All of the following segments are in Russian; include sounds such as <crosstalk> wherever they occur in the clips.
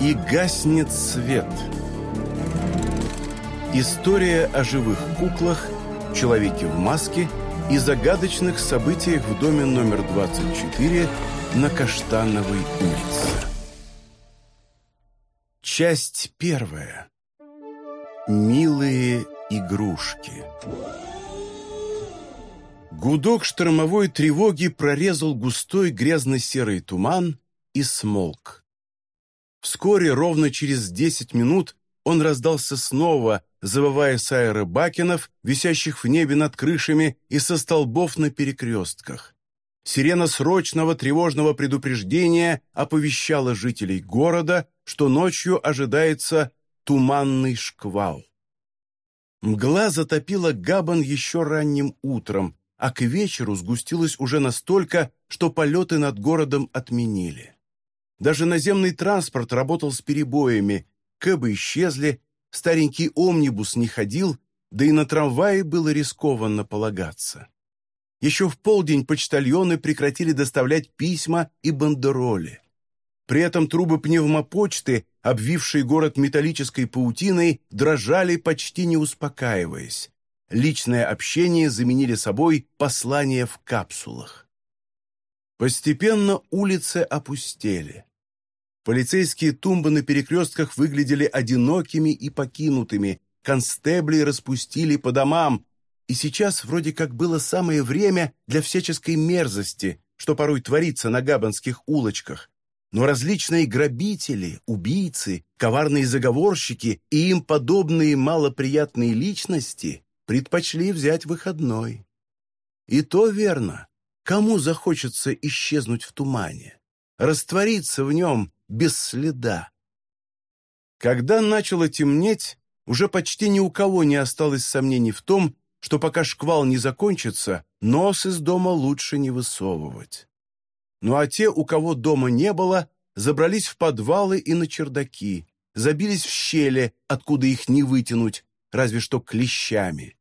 И гаснет свет. История о живых куклах, человеке в маске и загадочных событиях в доме номер 24 на Каштановой улице. Часть первая. Милые игрушки. Гудок штормовой тревоги прорезал густой грязно-серый туман и смолк. Вскоре, ровно через десять минут, он раздался снова, завывая с аэробакенов, висящих в небе над крышами и со столбов на перекрестках. Сирена срочного тревожного предупреждения оповещала жителей города, что ночью ожидается туманный шквал. Мгла затопила Габан еще ранним утром, а к вечеру сгустилась уже настолько, что полеты над городом отменили. Даже наземный транспорт работал с перебоями, кэбы исчезли, старенький омнибус не ходил, да и на трамвае было рискованно полагаться. Еще в полдень почтальоны прекратили доставлять письма и бандероли. При этом трубы пневмопочты, обвившие город металлической паутиной, дрожали, почти не успокаиваясь. Личное общение заменили собой послания в капсулах. Постепенно улицы опустели. Полицейские тумбы на перекрестках выглядели одинокими и покинутыми, констебли распустили по домам, и сейчас вроде как было самое время для всяческой мерзости, что порой творится на габанских улочках. Но различные грабители, убийцы, коварные заговорщики и им подобные малоприятные личности предпочли взять выходной. И то верно. Кому захочется исчезнуть в тумане? Раствориться в нем без следа. Когда начало темнеть, уже почти ни у кого не осталось сомнений в том, что пока шквал не закончится, нос из дома лучше не высовывать. Ну а те, у кого дома не было, забрались в подвалы и на чердаки, забились в щели, откуда их не вытянуть, разве что клещами.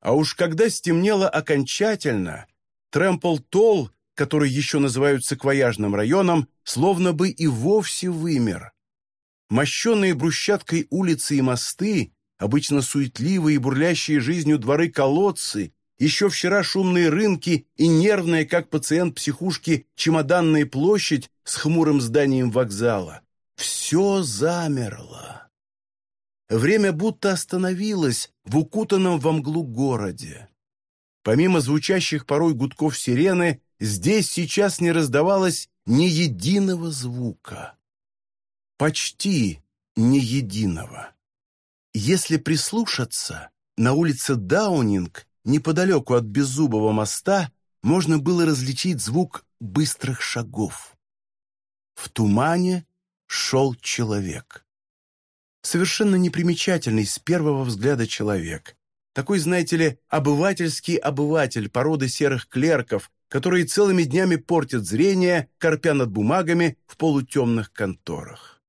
А уж когда стемнело окончательно, Трэмпл-Толл который еще называют саквояжным районом, словно бы и вовсе вымер. Мощенные брусчаткой улицы и мосты, обычно суетливые и бурлящие жизнью дворы-колодцы, еще вчера шумные рынки и нервная, как пациент психушки, чемоданная площадь с хмурым зданием вокзала. Все замерло. Время будто остановилось в укутанном во мглу городе. Помимо звучащих порой гудков сирены, здесь сейчас не раздавалось ни единого звука. Почти ни единого. Если прислушаться, на улице Даунинг, неподалеку от Беззубого моста, можно было различить звук быстрых шагов. В тумане шел человек. Совершенно непримечательный с первого взгляда человек. Такой, знаете ли, обывательский обыватель породы серых клерков, которые целыми днями портят зрение, корпя над бумагами в полутемных конторах.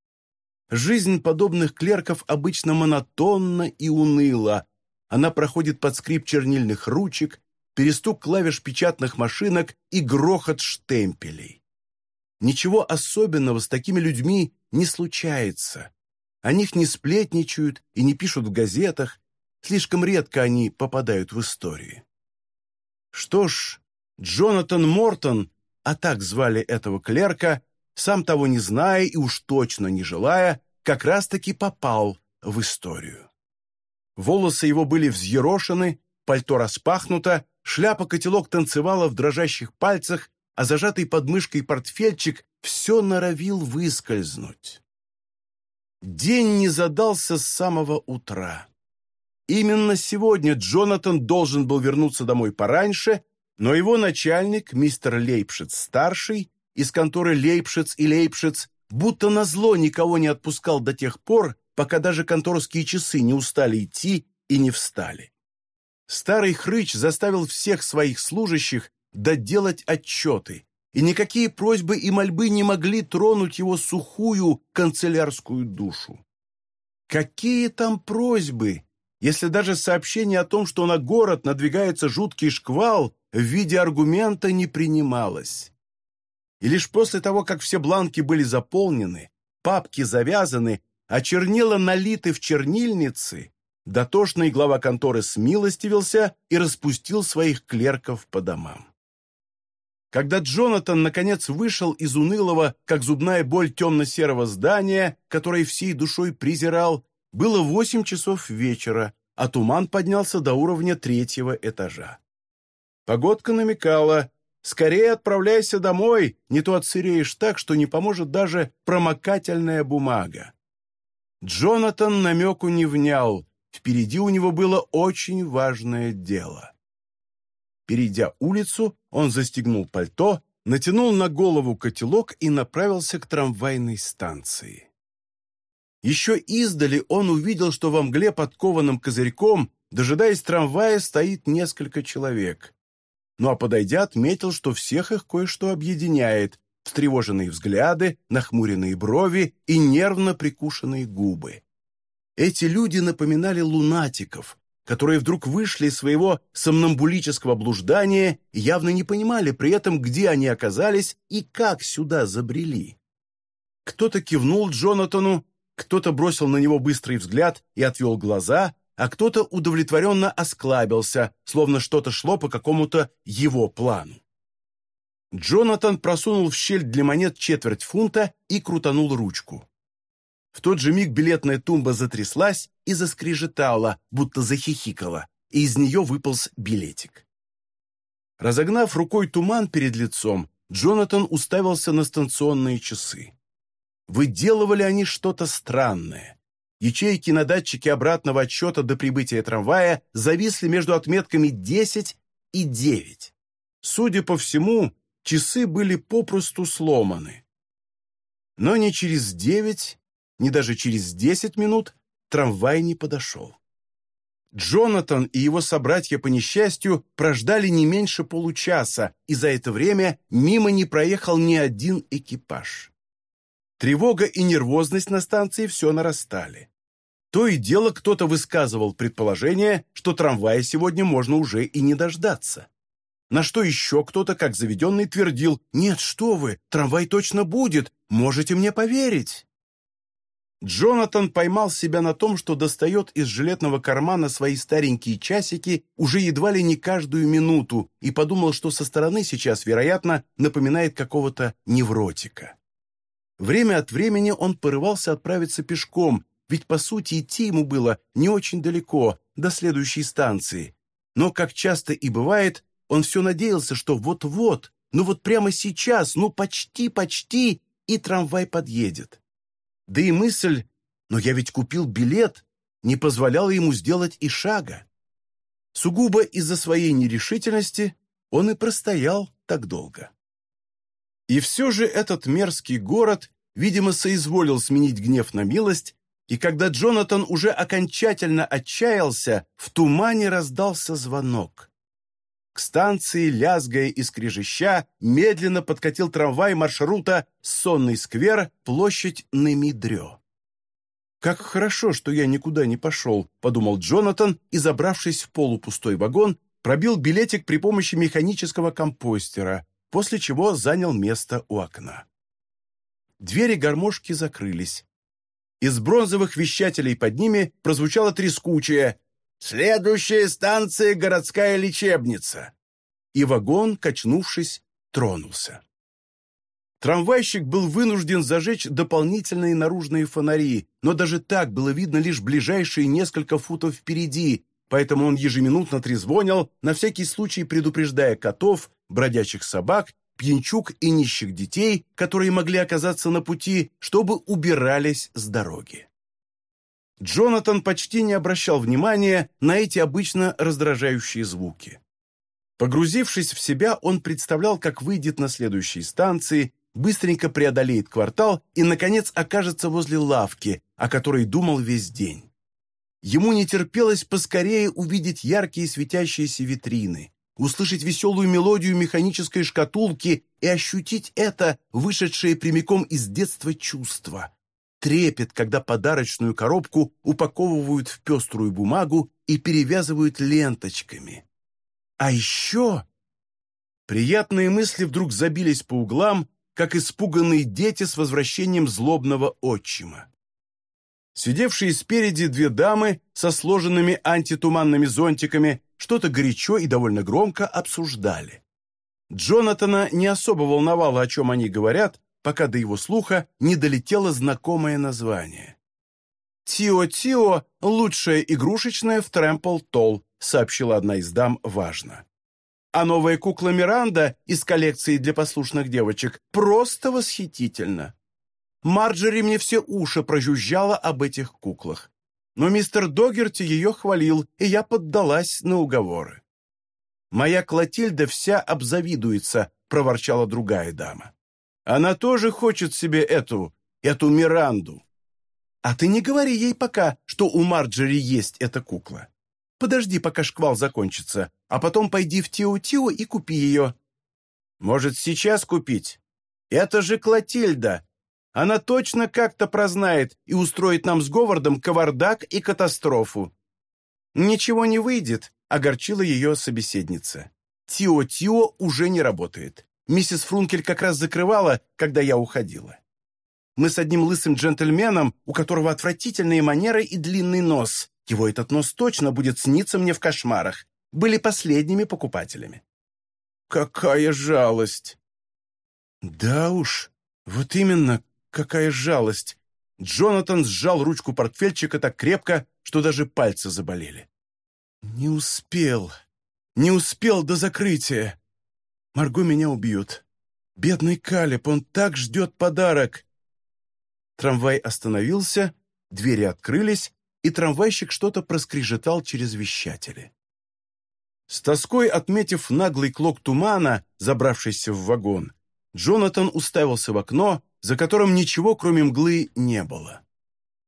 Жизнь подобных клерков обычно монотонна и уныла. Она проходит под скрип чернильных ручек, перестук клавиш печатных машинок и грохот штемпелей. Ничего особенного с такими людьми не случается. О них не сплетничают и не пишут в газетах, слишком редко они попадают в историю. Что ж, Джонатан Мортон, а так звали этого клерка, сам того не зная и уж точно не желая, как раз-таки попал в историю. Волосы его были взъерошены, пальто распахнуто, шляпа-котелок танцевала в дрожащих пальцах, а зажатый под мышкой портфельчик все норовил выскользнуть. День не задался с самого утра. Именно сегодня Джонатан должен был вернуться домой пораньше но его начальник, мистер Лейпшиц-старший, из конторы Лейпшиц и Лейпшиц, будто назло никого не отпускал до тех пор, пока даже конторские часы не устали идти и не встали. Старый хрыч заставил всех своих служащих доделать отчеты, и никакие просьбы и мольбы не могли тронуть его сухую канцелярскую душу. Какие там просьбы, если даже сообщение о том, что на город надвигается жуткий шквал, в виде аргумента не принималось. И лишь после того, как все бланки были заполнены, папки завязаны, а чернила налиты в чернильницы, дотошный глава конторы смилостивился и распустил своих клерков по домам. Когда Джонатан, наконец, вышел из унылого, как зубная боль темно-серого здания, которое всей душой презирал, было восемь часов вечера, а туман поднялся до уровня третьего этажа. Погодка намекала, скорее отправляйся домой, не то отсыреешь так, что не поможет даже промокательная бумага. Джонатан намеку не внял, впереди у него было очень важное дело. Перейдя улицу, он застегнул пальто, натянул на голову котелок и направился к трамвайной станции. Еще издали он увидел, что во мгле под кованым козырьком, дожидаясь трамвая, стоит несколько человек. Ну а подойдя, отметил, что всех их кое-что объединяет, встревоженные взгляды, нахмуренные брови и нервно прикушенные губы. Эти люди напоминали лунатиков, которые вдруг вышли из своего сомнамбулического блуждания и явно не понимали при этом, где они оказались и как сюда забрели. Кто-то кивнул Джонатану, кто-то бросил на него быстрый взгляд и отвел глаза, а кто-то удовлетворенно осклабился, словно что-то шло по какому-то его плану. Джонатан просунул в щель для монет четверть фунта и крутанул ручку. В тот же миг билетная тумба затряслась и заскрежетала, будто захихикала, и из нее выполз билетик. Разогнав рукой туман перед лицом, Джонатан уставился на станционные часы. Выделывали они что-то странное. Ячейки на датчике обратного отсчета до прибытия трамвая зависли между отметками 10 и 9. Судя по всему, часы были попросту сломаны. Но не через девять, ни даже через десять минут трамвай не подошел. Джонатан и его собратья по несчастью прождали не меньше получаса, и за это время мимо не проехал ни один экипаж. Тревога и нервозность на станции все нарастали. То и дело кто-то высказывал предположение, что трамвая сегодня можно уже и не дождаться. На что еще кто-то, как заведенный, твердил «Нет, что вы, трамвай точно будет, можете мне поверить». Джонатан поймал себя на том, что достает из жилетного кармана свои старенькие часики уже едва ли не каждую минуту и подумал, что со стороны сейчас, вероятно, напоминает какого-то невротика. Время от времени он порывался отправиться пешком, ведь, по сути, идти ему было не очень далеко, до следующей станции. Но, как часто и бывает, он все надеялся, что вот-вот, ну вот прямо сейчас, ну почти-почти, и трамвай подъедет. Да и мысль «но я ведь купил билет» не позволяла ему сделать и шага. Сугубо из-за своей нерешительности он и простоял так долго. И все же этот мерзкий город, видимо, соизволил сменить гнев на милость, и когда Джонатан уже окончательно отчаялся, в тумане раздался звонок. К станции, лязгая и скрежеща, медленно подкатил трамвай маршрута «Сонный сквер», площадь Немидрё. «Как хорошо, что я никуда не пошел», — подумал Джонатан и, забравшись в полупустой вагон, пробил билетик при помощи механического компостера, после чего занял место у окна. Двери гармошки закрылись. Из бронзовых вещателей под ними прозвучало трескучее Следующая станция — городская лечебница!» И вагон, качнувшись, тронулся. Трамвайщик был вынужден зажечь дополнительные наружные фонари, но даже так было видно лишь ближайшие несколько футов впереди, поэтому он ежеминутно трезвонил, на всякий случай предупреждая котов, бродячих собак, пьянчук и нищих детей, которые могли оказаться на пути, чтобы убирались с дороги. Джонатан почти не обращал внимания на эти обычно раздражающие звуки. Погрузившись в себя, он представлял, как выйдет на следующей станции, быстренько преодолеет квартал и, наконец, окажется возле лавки, о которой думал весь день. Ему не терпелось поскорее увидеть яркие светящиеся витрины, услышать веселую мелодию механической шкатулки и ощутить это, вышедшее прямиком из детства чувство трепет, когда подарочную коробку упаковывают в пеструю бумагу и перевязывают ленточками. А еще... Приятные мысли вдруг забились по углам, как испуганные дети с возвращением злобного отчима. Сидевшие спереди две дамы со сложенными антитуманными зонтиками что-то горячо и довольно громко обсуждали. Джонатана не особо волновало, о чем они говорят, пока до его слуха не долетело знакомое название. «Тио-Тио — лучшая игрушечная в Трэмпл-Толл», сообщила одна из дам важно. «А новая кукла Миранда из коллекции для послушных девочек просто восхитительна. Марджери мне все уши прожужжала об этих куклах. Но мистер Догерти ее хвалил, и я поддалась на уговоры. «Моя Клотильда вся обзавидуется», — проворчала другая дама. «Она тоже хочет себе эту, эту Миранду». «А ты не говори ей пока, что у Марджери есть эта кукла. Подожди, пока шквал закончится, а потом пойди в Тио-Тио и купи ее». «Может, сейчас купить? Это же Клотильда, она точно как-то прознает и устроит нам с Говардом кавардак и катастрофу». «Ничего не выйдет», — огорчила ее собеседница. «Тио-Тио уже не работает. Миссис Фрункель как раз закрывала, когда я уходила. Мы с одним лысым джентльменом, у которого отвратительные манеры и длинный нос. Его этот нос точно будет сниться мне в кошмарах. Были последними покупателями». «Какая жалость!» «Да уж, вот именно, Какая жалость! Джонатан сжал ручку портфельчика так крепко, что даже пальцы заболели. «Не успел. Не успел до закрытия. Марго меня убьют. Бедный Калеб, он так ждет подарок!» Трамвай остановился, двери открылись, и трамвайщик что-то проскрежетал через вещатели. С тоской отметив наглый клок тумана, забравшийся в вагон, Джонатан уставился в окно, за которым ничего, кроме мглы, не было.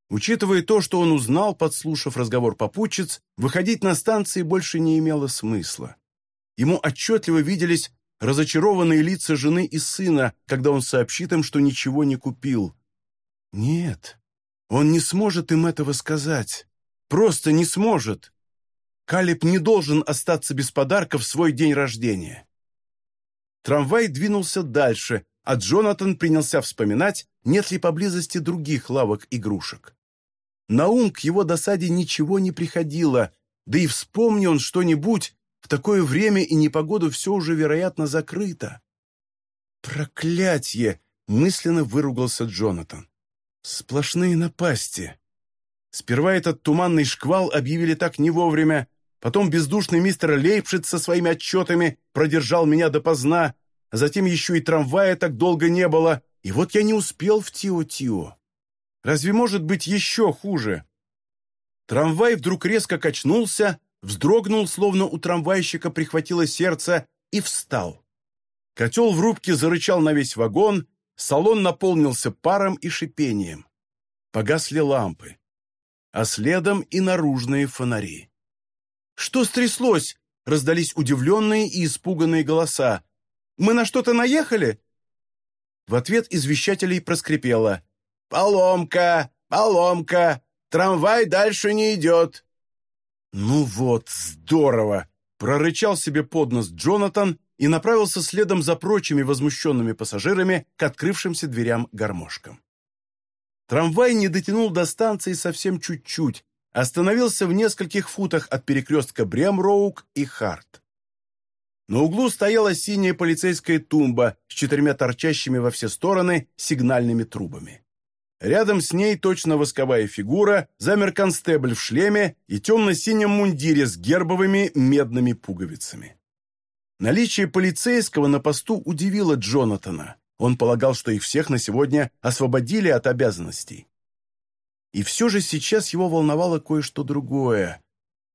Учитывая то, что он узнал, подслушав разговор попутчиц, выходить на станции больше не имело смысла. Ему отчетливо виделись разочарованные лица жены и сына, когда он сообщит им, что ничего не купил. Нет, он не сможет им этого сказать. Просто не сможет. Калиб не должен остаться без подарка в свой день рождения. Трамвай двинулся дальше, а Джонатан принялся вспоминать, нет ли поблизости других лавок игрушек. На ум к его досаде ничего не приходило, да и вспомни он что-нибудь, в такое время и непогоду все уже, вероятно, закрыто. «Проклятье!» — мысленно выругался Джонатан. «Сплошные напасти!» Сперва этот туманный шквал объявили так не вовремя, потом бездушный мистер Лейпшиц со своими отчетами продержал меня допоздна, затем еще и трамвая так долго не было, и вот я не успел в Тио-Тио. Разве может быть еще хуже? Трамвай вдруг резко качнулся, вздрогнул, словно у трамвайщика прихватило сердце, и встал. Котел в рубке зарычал на весь вагон, салон наполнился паром и шипением. Погасли лампы, а следом и наружные фонари. «Что стряслось?» — раздались удивленные и испуганные голоса. Мы на что-то наехали?» В ответ из вещателей проскрипело. «Поломка! Поломка! Трамвай дальше не идет!» «Ну вот, здорово!» — прорычал себе под нос Джонатан и направился следом за прочими возмущенными пассажирами к открывшимся дверям гармошкам. Трамвай не дотянул до станции совсем чуть-чуть, остановился в нескольких футах от перекрестка Бремроук и Харт. На углу стояла синяя полицейская тумба с четырьмя торчащими во все стороны сигнальными трубами. Рядом с ней точно восковая фигура, замер констебль в шлеме и темно-синем мундире с гербовыми медными пуговицами. Наличие полицейского на посту удивило Джонатана. Он полагал, что их всех на сегодня освободили от обязанностей. И все же сейчас его волновало кое-что другое.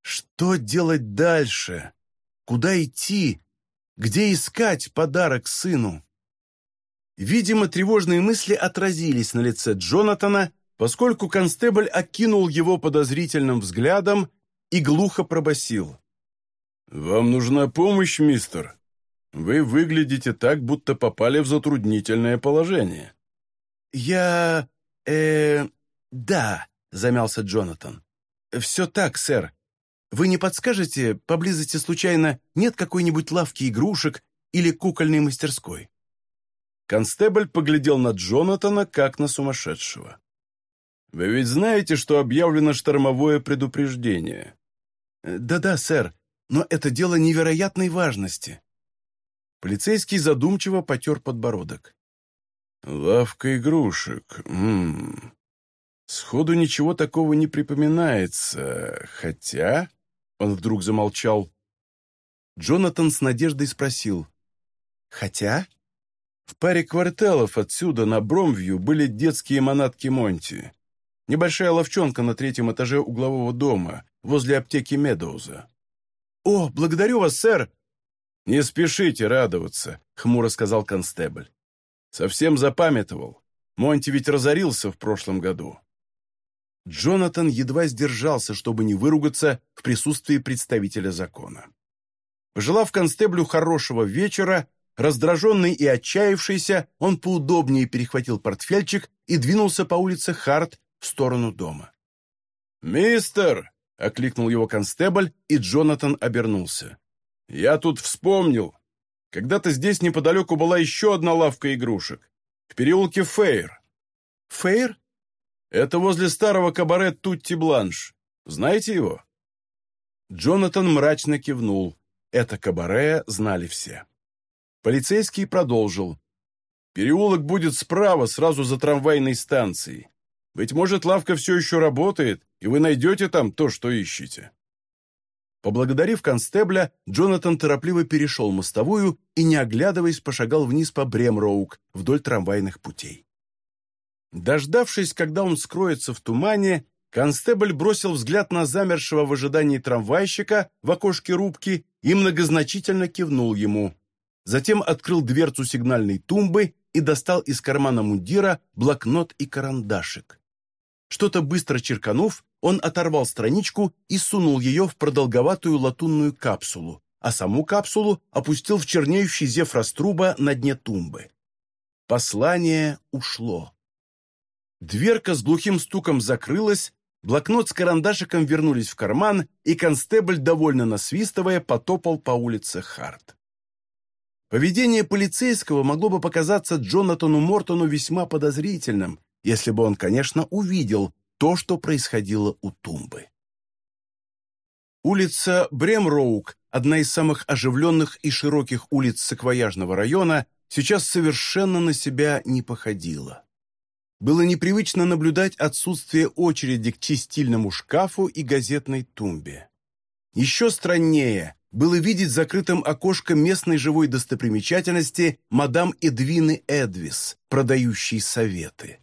Что делать дальше? Куда идти? Где искать подарок сыну? Видимо, тревожные мысли отразились на лице Джонатана, поскольку констебль окинул его подозрительным взглядом и глухо пробасил. «Вам нужна помощь, мистер? Вы выглядите так, будто попали в затруднительное положение». «Я... э... да», — замялся Джонатан. «Все так, сэр. Вы не подскажете, поблизости случайно нет какой-нибудь лавки игрушек или кукольной мастерской?» Констебль поглядел на Джонатана, как на сумасшедшего. «Вы ведь знаете, что объявлено штормовое предупреждение?» «Да-да, сэр, но это дело невероятной важности». Полицейский задумчиво потер подбородок. «Лавка игрушек. М -м. Сходу ничего такого не припоминается, хотя...» Он вдруг замолчал. Джонатан с надеждой спросил. «Хотя?» В паре кварталов отсюда, на Бромвью, были детские манатки Монти. Небольшая ловчонка на третьем этаже углового дома, возле аптеки Медоуза. «О, благодарю вас, сэр!» «Не спешите радоваться», — хмуро сказал констебль. «Совсем запамятовал. Монти ведь разорился в прошлом году». Джонатан едва сдержался, чтобы не выругаться в присутствии представителя закона. Пожелав констеблю хорошего вечера, раздраженный и отчаявшийся, он поудобнее перехватил портфельчик и двинулся по улице Харт в сторону дома. «Мистер!» — окликнул его констебль, и Джонатан обернулся. «Я тут вспомнил. Когда-то здесь неподалеку была еще одна лавка игрушек. В переулке Фейр». «Фейр?» «Это возле старого кабаре Тутти Бланш. Знаете его?» Джонатан мрачно кивнул. Это кабаре знали все. Полицейский продолжил. «Переулок будет справа, сразу за трамвайной станцией. Быть может, лавка все еще работает, и вы найдете там то, что ищете». Поблагодарив констебля, Джонатан торопливо перешел мостовую и, не оглядываясь, пошагал вниз по Бремроук вдоль трамвайных путей. Дождавшись, когда он скроется в тумане, констебль бросил взгляд на замершего в ожидании трамвайщика в окошке рубки и многозначительно кивнул ему. Затем открыл дверцу сигнальной тумбы и достал из кармана мундира блокнот и карандашик. Что-то быстро черканув, он оторвал страничку и сунул ее в продолговатую латунную капсулу, а саму капсулу опустил в чернеющий зев раструба на дне тумбы. Послание ушло. Дверка с глухим стуком закрылась, блокнот с карандашиком вернулись в карман, и констебль, довольно насвистывая, потопал по улице Харт. Поведение полицейского могло бы показаться Джонатану Мортону весьма подозрительным, если бы он, конечно, увидел то, что происходило у тумбы. Улица Бремроук, одна из самых оживленных и широких улиц саквояжного района, сейчас совершенно на себя не походила. Было непривычно наблюдать отсутствие очереди к чистильному шкафу и газетной тумбе. Еще страннее было видеть закрытым окошко местной живой достопримечательности мадам Эдвины Эдвис, продающей советы.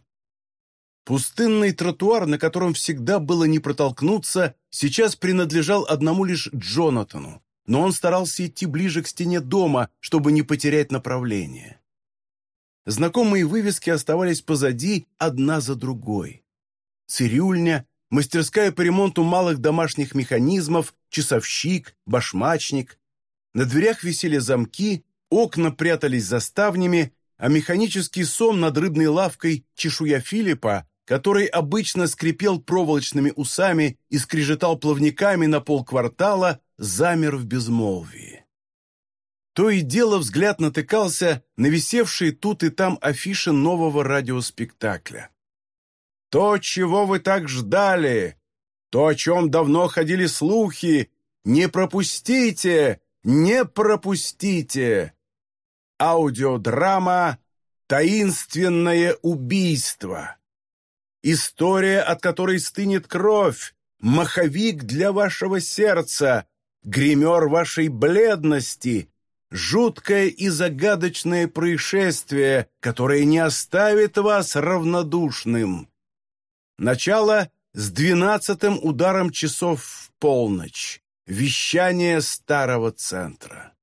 Пустынный тротуар, на котором всегда было не протолкнуться, сейчас принадлежал одному лишь Джонатану, но он старался идти ближе к стене дома, чтобы не потерять направление. Знакомые вывески оставались позади одна за другой. Цирюльня, мастерская по ремонту малых домашних механизмов, часовщик, башмачник. На дверях висели замки, окна прятались за ставнями, а механический сом над рыбной лавкой чешуя Филиппа, который обычно скрипел проволочными усами и скрежетал плавниками на полквартала, замер в безмолвии. То и дело взгляд натыкался на висевшие тут и там афиши нового радиоспектакля. То, чего вы так ждали, то, о чем давно ходили слухи, не пропустите, не пропустите. Аудиодрама «Таинственное убийство». История, от которой стынет кровь, маховик для вашего сердца, гример вашей бледности, жуткое и загадочное происшествие, которое не оставит вас равнодушным. Начало с двенадцатым ударом часов в полночь. Вещание старого центра.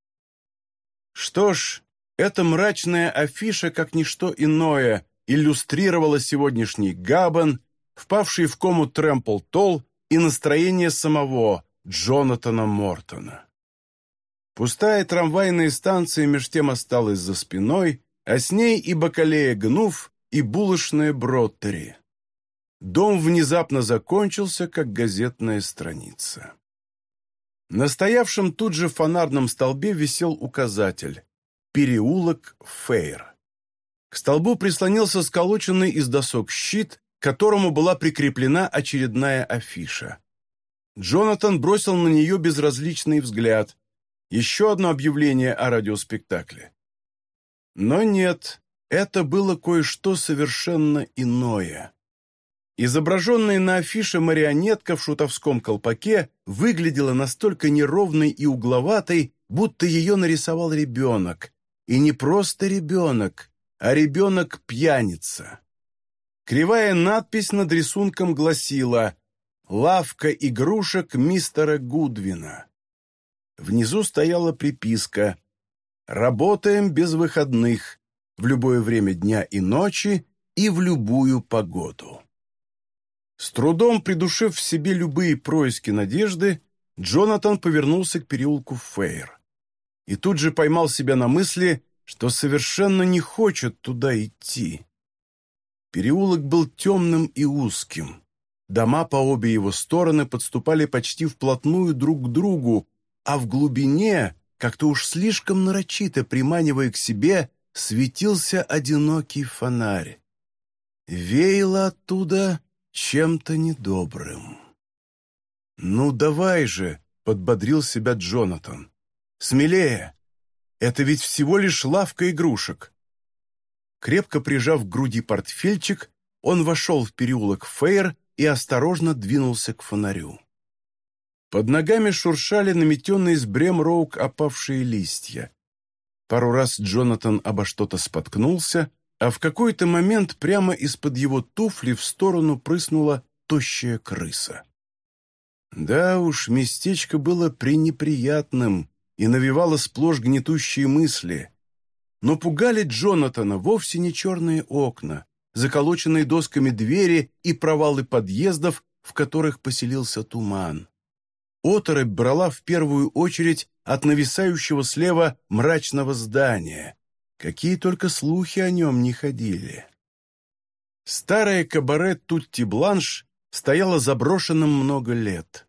Что ж, эта мрачная афиша, как ничто иное, иллюстрировала сегодняшний Габан, впавший в кому Трэмпл Толл и настроение самого Джонатана Мортона. Пустая трамвайная станция меж тем осталась за спиной, а с ней и бакалея Гнув, и булочная Броттери. Дом внезапно закончился, как газетная страница. На стоявшем тут же фонарном столбе висел указатель «Переулок Фейр». К столбу прислонился сколоченный из досок щит, к которому была прикреплена очередная афиша. Джонатан бросил на нее безразличный взгляд. Еще одно объявление о радиоспектакле. Но нет, это было кое-что совершенно иное. Изображенная на афише марионетка в шутовском колпаке выглядела настолько неровной и угловатой, будто ее нарисовал ребенок. И не просто ребенок, а ребенок-пьяница. Кривая надпись над рисунком гласила «Лавка игрушек мистера Гудвина». Внизу стояла приписка «Работаем без выходных, в любое время дня и ночи и в любую погоду». С трудом придушив в себе любые происки надежды, Джонатан повернулся к переулку Фейр. И тут же поймал себя на мысли, что совершенно не хочет туда идти. Переулок был темным и узким. Дома по обе его стороны подступали почти вплотную друг к другу, а в глубине, как-то уж слишком нарочито приманивая к себе, светился одинокий фонарь. Веяло оттуда чем-то недобрым. «Ну, давай же!» — подбодрил себя Джонатан. «Смелее! Это ведь всего лишь лавка игрушек!» Крепко прижав к груди портфельчик, он вошел в переулок Фейр и осторожно двинулся к фонарю. Под ногами шуршали наметенные с Брем-Роук опавшие листья. Пару раз Джонатан обо что-то споткнулся, а в какой-то момент прямо из-под его туфли в сторону прыснула тощая крыса. Да уж, местечко было пренеприятным и навевало сплошь гнетущие мысли. Но пугали Джонатана вовсе не черные окна, заколоченные досками двери и провалы подъездов, в которых поселился туман. Оторопь брала в первую очередь от нависающего слева мрачного здания, Какие только слухи о нем не ходили. Старое кабаре Тутти-Бланш стояло заброшенным много лет.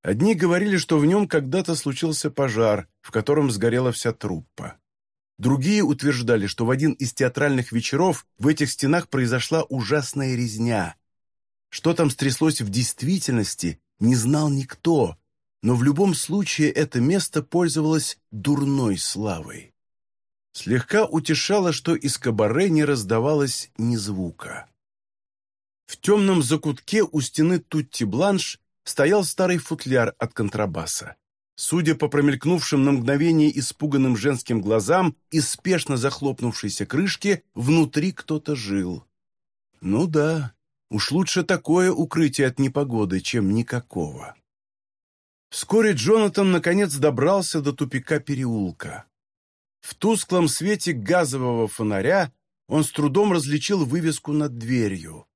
Одни говорили, что в нем когда-то случился пожар, в котором сгорела вся труппа. Другие утверждали, что в один из театральных вечеров в этих стенах произошла ужасная резня. Что там стряслось в действительности, не знал никто, но в любом случае это место пользовалось дурной славой. Слегка утешало, что из кабаре не раздавалось ни звука. В темном закутке у стены Тутти-Бланш стоял старый футляр от контрабаса. Судя по промелькнувшим на мгновение испуганным женским глазам и спешно захлопнувшейся крышке, внутри кто-то жил. Ну да, уж лучше такое укрытие от непогоды, чем никакого. Вскоре Джонатан наконец добрался до тупика переулка. В тусклом свете газового фонаря он с трудом различил вывеску над дверью.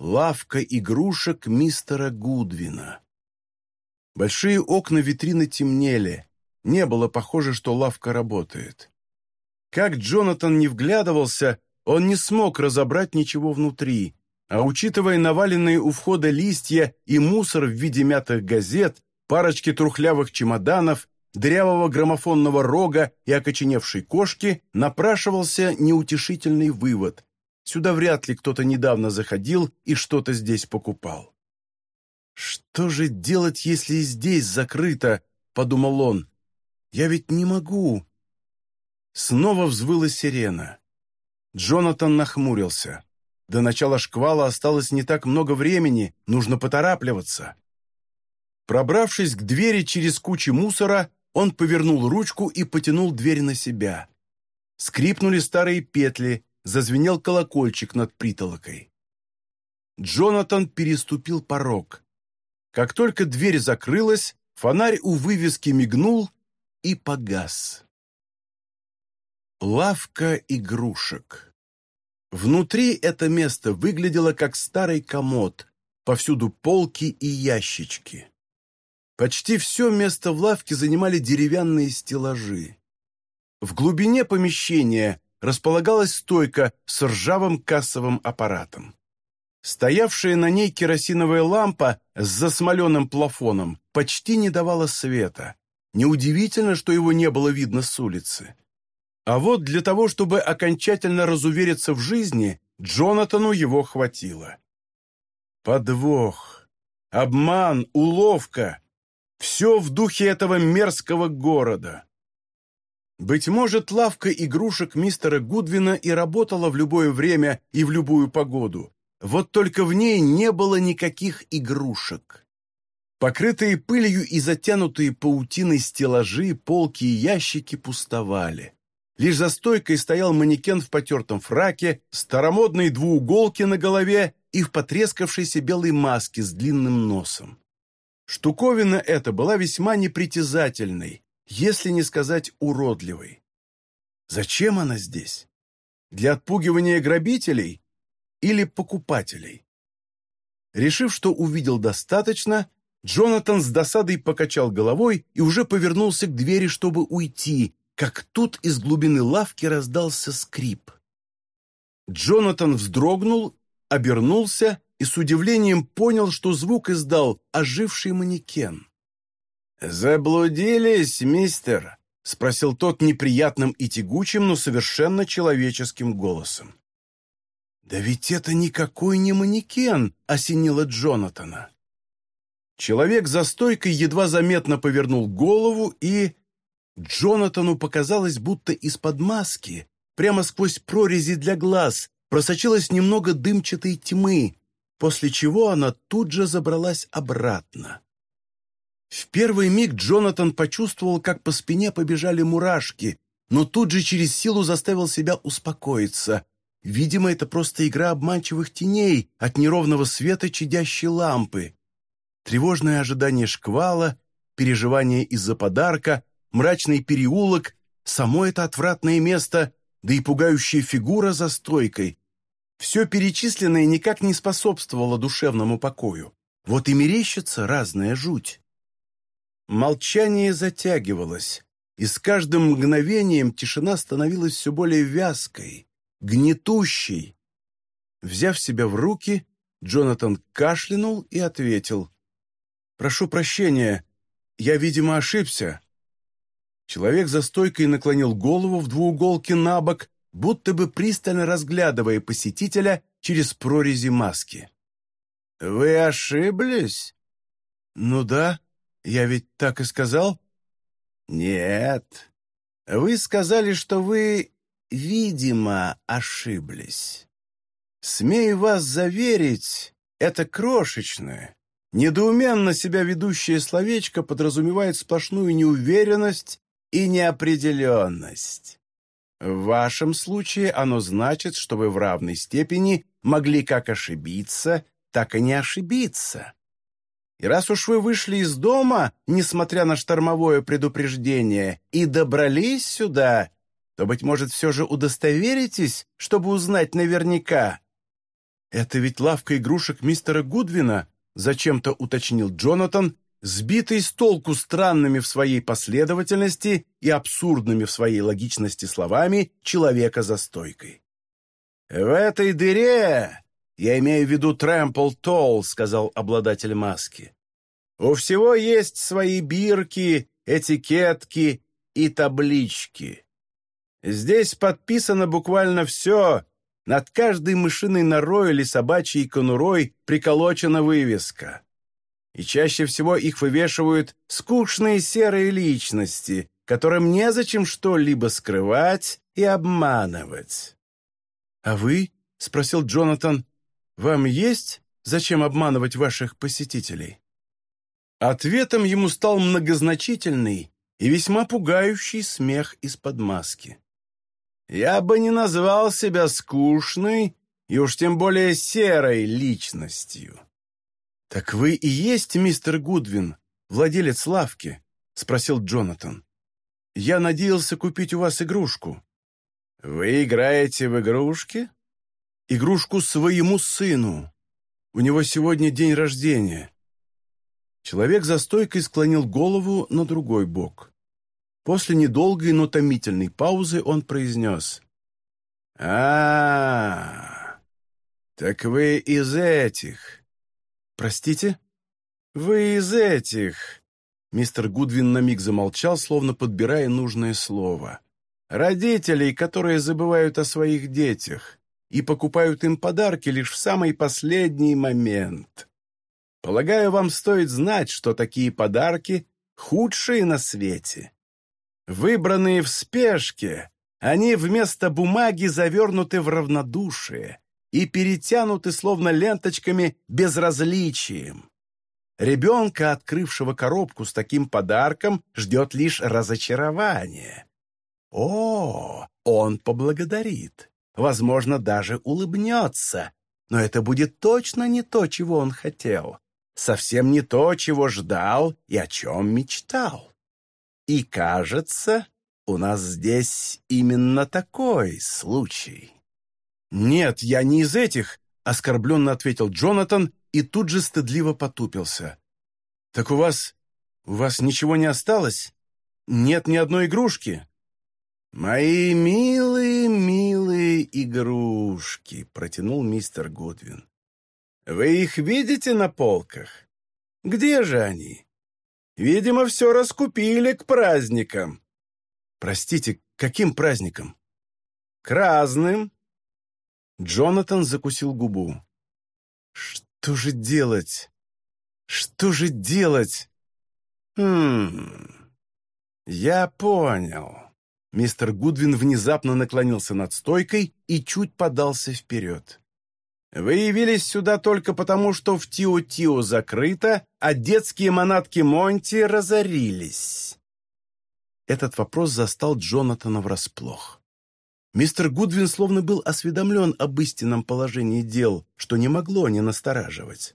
«Лавка игрушек мистера Гудвина». Большие окна витрины темнели. Не было похоже, что лавка работает. Как Джонатан не вглядывался, он не смог разобрать ничего внутри, а учитывая наваленные у входа листья и мусор в виде мятых газет, парочки трухлявых чемоданов дырявого граммофонного рога и окоченевшей кошки напрашивался неутешительный вывод. Сюда вряд ли кто-то недавно заходил и что-то здесь покупал. «Что же делать, если здесь закрыто?» — подумал он. «Я ведь не могу». Снова взвыла сирена. Джонатан нахмурился. До начала шквала осталось не так много времени, нужно поторапливаться. Пробравшись к двери через кучу мусора, он повернул ручку и потянул дверь на себя. Скрипнули старые петли, зазвенел колокольчик над притолокой. Джонатан переступил порог. Как только дверь закрылась, фонарь у вывески мигнул и погас. Лавка игрушек. Внутри это место выглядело как старый комод, повсюду полки и ящички. Почти все место в лавке занимали деревянные стеллажи. В глубине помещения располагалась стойка с ржавым кассовым аппаратом. Стоявшая на ней керосиновая лампа с засмоленным плафоном почти не давала света. Неудивительно, что его не было видно с улицы. А вот для того, чтобы окончательно разувериться в жизни, Джонатану его хватило. Подвох, обман, уловка — все в духе этого мерзкого города. Быть может, лавка игрушек мистера Гудвина и работала в любое время и в любую погоду. Вот только в ней не было никаких игрушек. Покрытые пылью и затянутые паутиной стеллажи, полки и ящики пустовали. Лишь за стойкой стоял манекен в потертом фраке, старомодной двууголке на голове и в потрескавшейся белой маске с длинным носом. Штуковина эта была весьма непритязательной, если не сказать уродливой. Зачем она здесь? Для отпугивания грабителей или покупателей? Решив, что увидел достаточно, Джонатан с досадой покачал головой и уже повернулся к двери, чтобы уйти, как тут из глубины лавки раздался скрип. Джонатан вздрогнул, обернулся и с удивлением понял, что звук издал оживший манекен. «Заблудились, мистер?» — спросил тот неприятным и тягучим, но совершенно человеческим голосом. «Да ведь это никакой не манекен!» — осенило Джонатана. Человек за стойкой едва заметно повернул голову, и... Джонатану показалось, будто из-под маски, прямо сквозь прорези для глаз, просочилось немного дымчатой тьмы, после чего она тут же забралась обратно. В первый миг Джонатан почувствовал, как по спине побежали мурашки, но тут же через силу заставил себя успокоиться. Видимо, это просто игра обманчивых теней от неровного света чадящей лампы. Тревожное ожидание шквала, переживание из-за подарка, мрачный переулок, само это отвратное место, да и пугающая фигура за стойкой. Все перечисленное никак не способствовало душевному покою. Вот и мерещится разная жуть. Молчание затягивалось, и с каждым мгновением тишина становилась все более вязкой, гнетущей. Взяв себя в руки, Джонатан кашлянул и ответил. «Прошу прощения, я, видимо, ошибся». Человек за стойкой наклонил голову в двууголке на бок, будто бы пристально разглядывая посетителя через прорези маски. «Вы ошиблись?» «Ну да, я ведь так и сказал?» «Нет. Вы сказали, что вы, видимо, ошиблись. Смею вас заверить, это крошечное, Недоуменно себя ведущее словечко подразумевает сплошную неуверенность и неопределенность. В вашем случае оно значит, что вы в равной степени могли как ошибиться, так и не ошибиться. И раз уж вы вышли из дома, несмотря на штормовое предупреждение, и добрались сюда, то, быть может, все же удостоверитесь, чтобы узнать наверняка. Это ведь лавка игрушек мистера Гудвина, зачем-то уточнил Джонатан, сбитый с толку странными в своей последовательности и абсурдными в своей логичности словами человека за стойкой. «В этой дыре, я имею в виду Трэмпл Толл», — сказал обладатель маски, «у всего есть свои бирки, этикетки и таблички. Здесь подписано буквально все, над каждой мышиной норой или собачьей конурой приколочена вывеска. И чаще всего их вывешивают скучные серые личности, которым незачем что-либо скрывать и обманывать. «А вы?» — спросил Джонатан. «Вам есть зачем обманывать ваших посетителей?» Ответом ему стал многозначительный и весьма пугающий смех из-под маски. Я бы не назвал себя скучной и уж тем более серой личностью. «Так вы и есть мистер Гудвин, владелец лавки?» — спросил Джонатан. «Я надеялся купить у вас игрушку». «Вы играете в игрушки?» «Игрушку своему сыну. У него сегодня день рождения». Человек за стойкой склонил голову на другой бок. После недолгой, но томительной паузы он произнес. а, -а, так вы из этих...» «Простите?» «Вы из этих...» Мистер Гудвин на миг замолчал, словно подбирая нужное слово. Родителей, которые забывают о своих детях и покупают им подарки лишь в самый последний момент. Полагаю, вам стоит знать, что такие подарки худшие на свете. Выбранные в спешке, они вместо бумаги завернуты в равнодушие и перетянуты словно ленточками безразличием. Ребенка, открывшего коробку с таким подарком, ждет лишь разочарование. О, он поблагодарит, возможно, даже улыбнется, но это будет точно не то, чего он хотел, совсем не то, чего ждал и о чем мечтал. И кажется, у нас здесь именно такой случай. «Нет, я не из этих», — оскорбленно ответил Джонатан и тут же стыдливо потупился. «Так у вас... у вас ничего не осталось? Нет ни одной игрушки?» «Мои милые, милые игрушки», — протянул мистер Гудвин. «Вы их видите на полках? Где же они? Видимо, все раскупили к праздникам. Простите, каким праздником? К разным. Джонатан закусил губу. Что же делать? Что же делать? Хм. Я понял. Мистер Гудвин внезапно наклонился над стойкой и чуть подался вперед. Вы явились сюда только потому, что в Тио-Тио закрыто, а детские манатки Монти разорились. Этот вопрос застал Джонатана врасплох. Мистер Гудвин словно был осведомлен об истинном положении дел, что не могло не настораживать.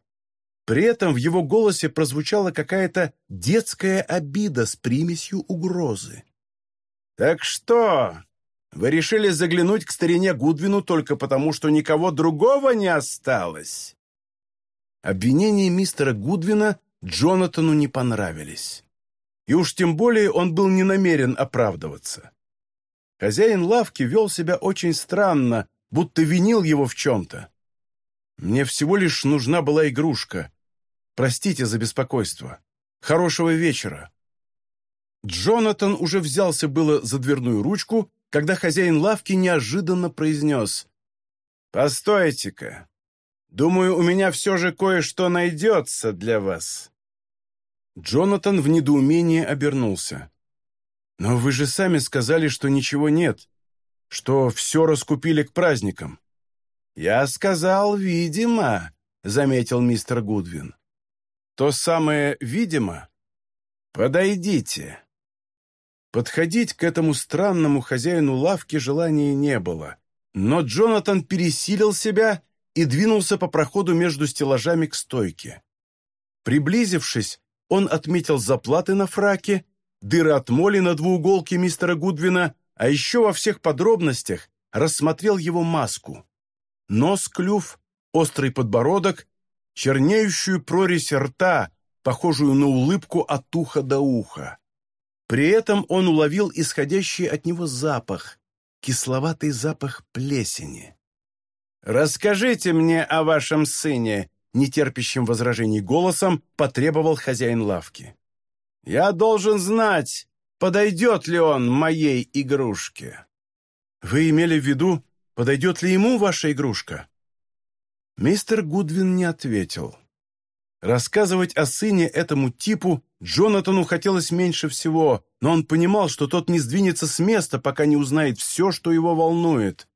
При этом в его голосе прозвучала какая-то детская обида с примесью угрозы. «Так что, вы решили заглянуть к старине Гудвину только потому, что никого другого не осталось?» Обвинения мистера Гудвина Джонатану не понравились и уж тем более он был не намерен оправдываться. Хозяин лавки вел себя очень странно, будто винил его в чем-то. Мне всего лишь нужна была игрушка. Простите за беспокойство. Хорошего вечера. Джонатан уже взялся было за дверную ручку, когда хозяин лавки неожиданно произнес. «Постойте-ка. Думаю, у меня все же кое-что найдется для вас». Джонатан в недоумении обернулся. «Но вы же сами сказали, что ничего нет, что все раскупили к праздникам». «Я сказал, видимо», — заметил мистер Гудвин. «То самое «видимо»?» «Подойдите». Подходить к этому странному хозяину лавки желания не было, но Джонатан пересилил себя и двинулся по проходу между стеллажами к стойке. Приблизившись, он отметил заплаты на фраке, дыры от моли на двууголке мистера Гудвина, а еще во всех подробностях рассмотрел его маску. Нос, клюв, острый подбородок, чернеющую прорезь рта, похожую на улыбку от уха до уха. При этом он уловил исходящий от него запах, кисловатый запах плесени. «Расскажите мне о вашем сыне», нетерпящим возражений голосом потребовал хозяин лавки. «Я должен знать, подойдет ли он моей игрушке». «Вы имели в виду, подойдет ли ему ваша игрушка?» Мистер Гудвин не ответил. Рассказывать о сыне этому типу Джонатану хотелось меньше всего, но он понимал, что тот не сдвинется с места, пока не узнает все, что его волнует.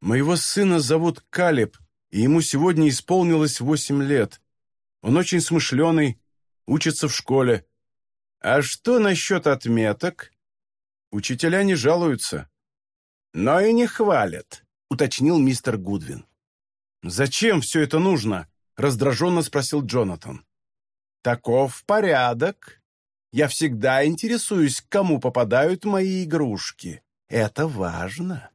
«Моего сына зовут Калиб», и ему сегодня исполнилось восемь лет. Он очень смышленый, учится в школе. А что насчет отметок? Учителя не жалуются. Но и не хвалят, уточнил мистер Гудвин. «Зачем все это нужно?» — раздраженно спросил Джонатан. «Таков порядок. Я всегда интересуюсь, кому попадают мои игрушки. Это важно.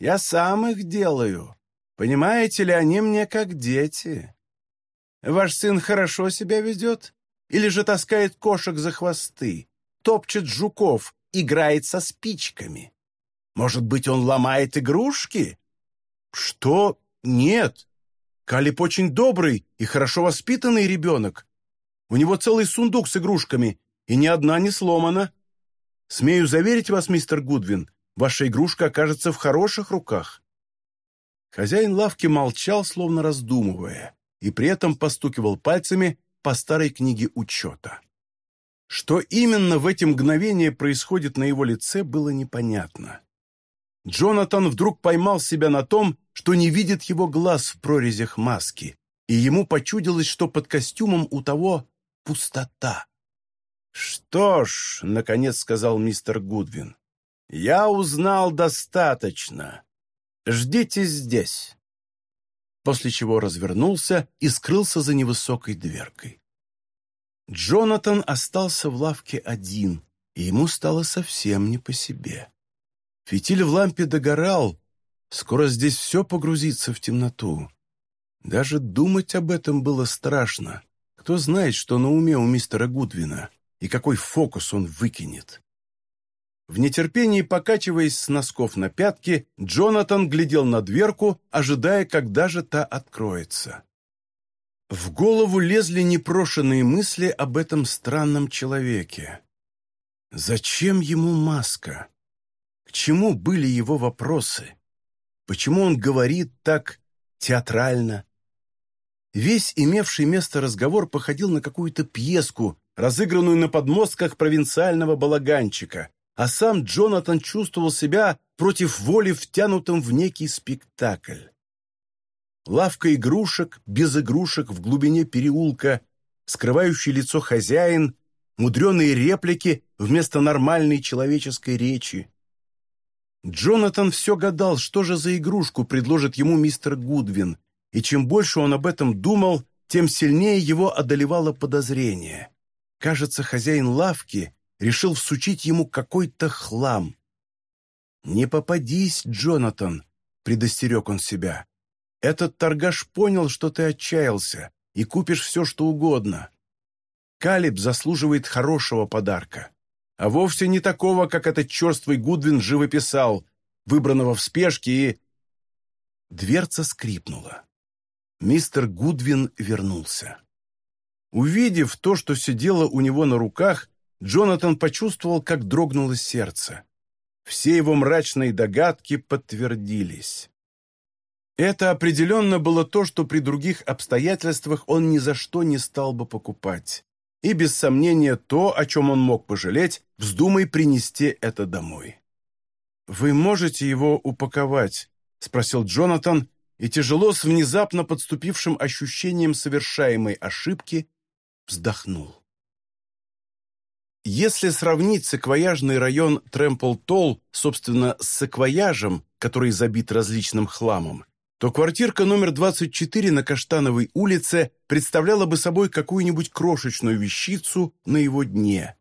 Я сам их делаю. Понимаете ли, они мне как дети. Ваш сын хорошо себя ведет? Или же таскает кошек за хвосты, топчет жуков, играет со спичками? Может быть, он ломает игрушки? Что? Нет. Калип очень добрый и хорошо воспитанный ребенок. У него целый сундук с игрушками, и ни одна не сломана. Смею заверить вас, мистер Гудвин, ваша игрушка окажется в хороших руках». Хозяин лавки молчал, словно раздумывая, и при этом постукивал пальцами по старой книге учета. Что именно в эти мгновения происходит на его лице, было непонятно. Джонатан вдруг поймал себя на том, что не видит его глаз в прорезях маски, и ему почудилось, что под костюмом у того пустота. «Что ж», — наконец сказал мистер Гудвин, — «я узнал достаточно. Ждите здесь». После чего развернулся и скрылся за невысокой дверкой. Джонатан остался в лавке один, и ему стало совсем не по себе. Фитиль в лампе догорал, скоро здесь все погрузится в темноту. Даже думать об этом было страшно. Кто знает, что на уме у мистера Гудвина, и какой фокус он выкинет. В нетерпении, покачиваясь с носков на пятки, Джонатан глядел на дверку, ожидая, когда же та откроется. В голову лезли непрошенные мысли об этом странном человеке. Зачем ему маска? К чему были его вопросы? Почему он говорит так театрально? Весь имевший место разговор походил на какую-то пьеску, разыгранную на подмостках провинциального балаганчика, а сам Джонатан чувствовал себя против воли втянутым в некий спектакль лавка игрушек, без игрушек в глубине переулка, скрывающий лицо хозяин, мудреные реплики вместо нормальной человеческой речи. Джонатан все гадал, что же за игрушку предложит ему мистер Гудвин, и чем больше он об этом думал, тем сильнее его одолевало подозрение. Кажется, хозяин лавки решил всучить ему какой-то хлам. «Не попадись, Джонатан», — предостерег он себя. Этот торгаш понял, что ты отчаялся, и купишь все, что угодно. Калиб заслуживает хорошего подарка, а вовсе не такого, как этот черствый Гудвин живописал, выбранного в спешке и... Дверца скрипнула. Мистер Гудвин вернулся. Увидев то, что сидело у него на руках, Джонатан почувствовал, как дрогнуло сердце. Все его мрачные догадки подтвердились. Это определенно было то, что при других обстоятельствах он ни за что не стал бы покупать. И, без сомнения, то, о чем он мог пожалеть, вздумай принести это домой. «Вы можете его упаковать?» — спросил Джонатан, и тяжело с внезапно подступившим ощущением совершаемой ошибки вздохнул. Если сравнить саквояжный район Трэмпл-Толл, собственно, с саквояжем, который забит различным хламом, то квартирка номер 24 на Каштановой улице представляла бы собой какую-нибудь крошечную вещицу на его дне.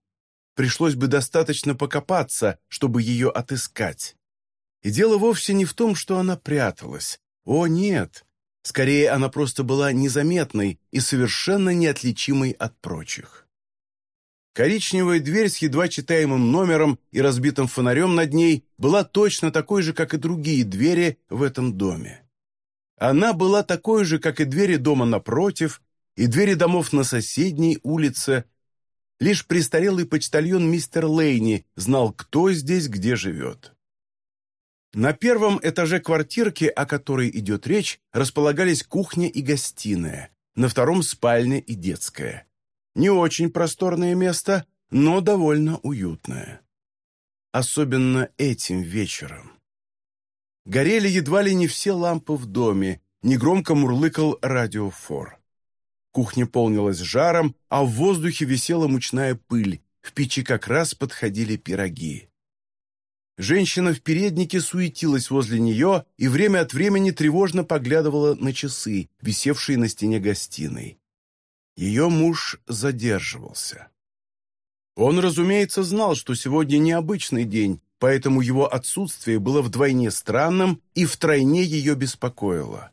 Пришлось бы достаточно покопаться, чтобы ее отыскать. И дело вовсе не в том, что она пряталась. О, нет! Скорее, она просто была незаметной и совершенно неотличимой от прочих. Коричневая дверь с едва читаемым номером и разбитым фонарем над ней была точно такой же, как и другие двери в этом доме. Она была такой же, как и двери дома напротив, и двери домов на соседней улице. Лишь престарелый почтальон мистер Лейни знал, кто здесь где живет. На первом этаже квартирки, о которой идет речь, располагались кухня и гостиная, на втором спальня и детская. Не очень просторное место, но довольно уютное. Особенно этим вечером. Горели едва ли не все лампы в доме, негромко мурлыкал радиофор. Кухня полнилась жаром, а в воздухе висела мучная пыль, в печи как раз подходили пироги. Женщина в переднике суетилась возле нее и время от времени тревожно поглядывала на часы, висевшие на стене гостиной. Ее муж задерживался. Он, разумеется, знал, что сегодня необычный день, поэтому его отсутствие было вдвойне странным и втройне ее беспокоило.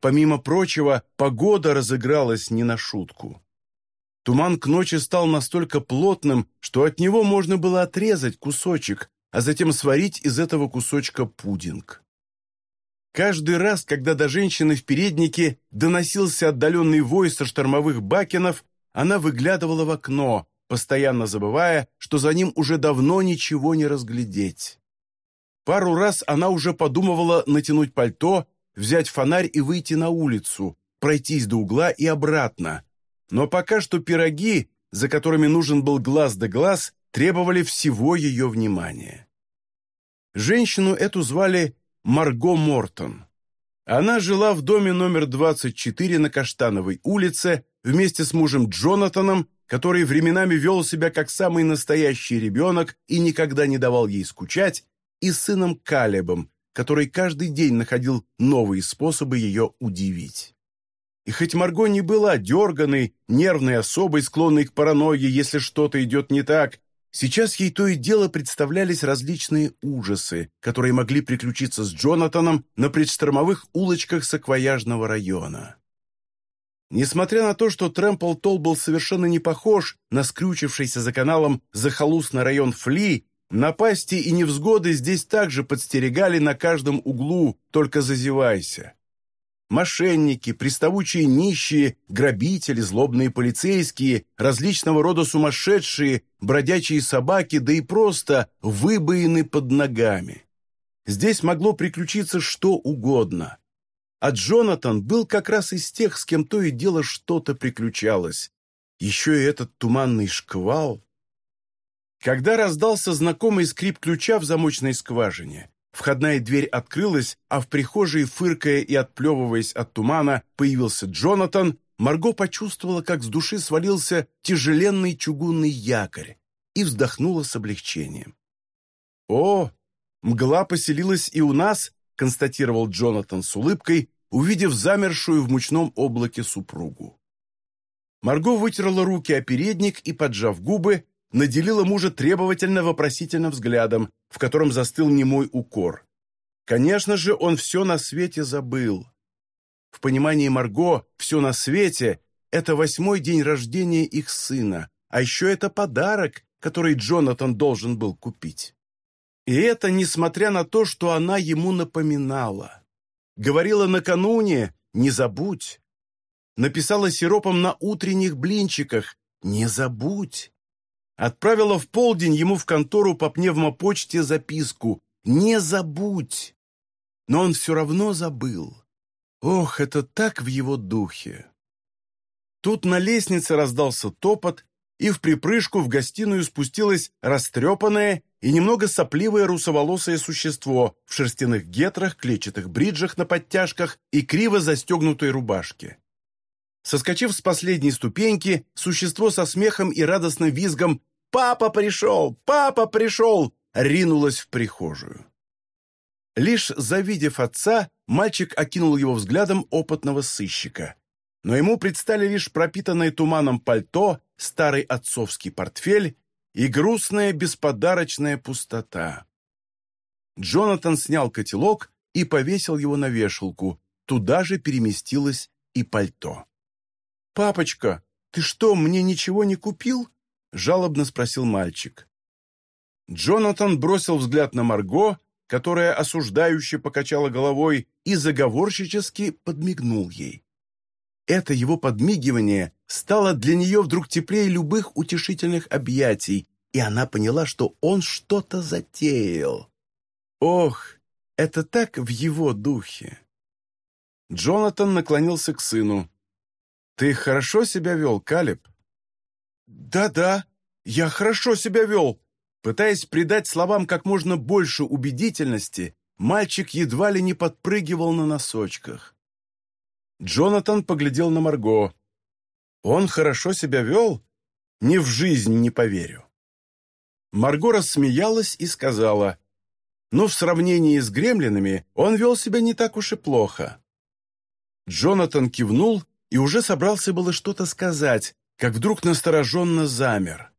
Помимо прочего, погода разыгралась не на шутку. Туман к ночи стал настолько плотным, что от него можно было отрезать кусочек, а затем сварить из этого кусочка пудинг. Каждый раз, когда до женщины в переднике доносился отдаленный вой со штормовых бакенов, она выглядывала в окно, постоянно забывая, что за ним уже давно ничего не разглядеть. Пару раз она уже подумывала натянуть пальто, взять фонарь и выйти на улицу, пройтись до угла и обратно. Но пока что пироги, за которыми нужен был глаз да глаз, требовали всего ее внимания. Женщину эту звали Марго Мортон. Она жила в доме номер 24 на Каштановой улице вместе с мужем Джонатаном, который временами вел себя как самый настоящий ребенок и никогда не давал ей скучать, и сыном Калебом, который каждый день находил новые способы ее удивить. И хоть Марго не была дерганой, нервной особой, склонной к паранойе, если что-то идет не так, Сейчас ей то и дело представлялись различные ужасы, которые могли приключиться с Джонатаном на предштормовых улочках саквояжного района. Несмотря на то, что Трэмпл Толл был совершенно не похож на скрючившийся за каналом захолустный район Фли, напасти и невзгоды здесь также подстерегали на каждом углу, только зазевайся. Мошенники, приставучие нищие, грабители, злобные полицейские, различного рода сумасшедшие, бродячие собаки, да и просто выбоины под ногами. Здесь могло приключиться что угодно. А Джонатан был как раз из тех, с кем то и дело что-то приключалось. Еще и этот туманный шквал. Когда раздался знакомый скрип ключа в замочной скважине, Входная дверь открылась, а в прихожей, фыркая и отплевываясь от тумана, появился Джонатан. Марго почувствовала, как с души свалился тяжеленный чугунный якорь и вздохнула с облегчением. «О, мгла поселилась и у нас», — констатировал Джонатан с улыбкой, увидев замершую в мучном облаке супругу. Марго вытерла руки о передник и, поджав губы, наделила мужа требовательно-вопросительным взглядом, в котором застыл немой укор. Конечно же, он все на свете забыл. В понимании Марго «все на свете» — это восьмой день рождения их сына, а еще это подарок, который Джонатан должен был купить. И это несмотря на то, что она ему напоминала. Говорила накануне «не забудь». Написала сиропом на утренних блинчиках «не забудь» отправила в полдень ему в контору по пневмопочте записку «Не забудь!» Но он все равно забыл. Ох, это так в его духе! Тут на лестнице раздался топот, и в припрыжку в гостиную спустилось растрепанное и немного сопливое русоволосое существо в шерстяных гетрах, клетчатых бриджах на подтяжках и криво застегнутой рубашке. Соскочив с последней ступеньки, существо со смехом и радостным визгом «Папа пришел! Папа пришел!» ринулась в прихожую. Лишь завидев отца, мальчик окинул его взглядом опытного сыщика. Но ему предстали лишь пропитанное туманом пальто, старый отцовский портфель и грустная бесподарочная пустота. Джонатан снял котелок и повесил его на вешалку. Туда же переместилось и пальто. «Папочка, ты что, мне ничего не купил?» — жалобно спросил мальчик. Джонатан бросил взгляд на Марго, которая осуждающе покачала головой и заговорщически подмигнул ей. Это его подмигивание стало для нее вдруг теплее любых утешительных объятий, и она поняла, что он что-то затеял. Ох, это так в его духе. Джонатан наклонился к сыну. «Ты хорошо себя вел, Калеб?» «Да-да, я хорошо себя вел!» Пытаясь придать словам как можно больше убедительности, мальчик едва ли не подпрыгивал на носочках. Джонатан поглядел на Марго. «Он хорошо себя вел? Ни в жизнь не поверю». Марго рассмеялась и сказала, «Ну, в сравнении с гремлинами он вел себя не так уж и плохо». Джонатан кивнул и уже собрался было что-то сказать, как вдруг настороженно замер.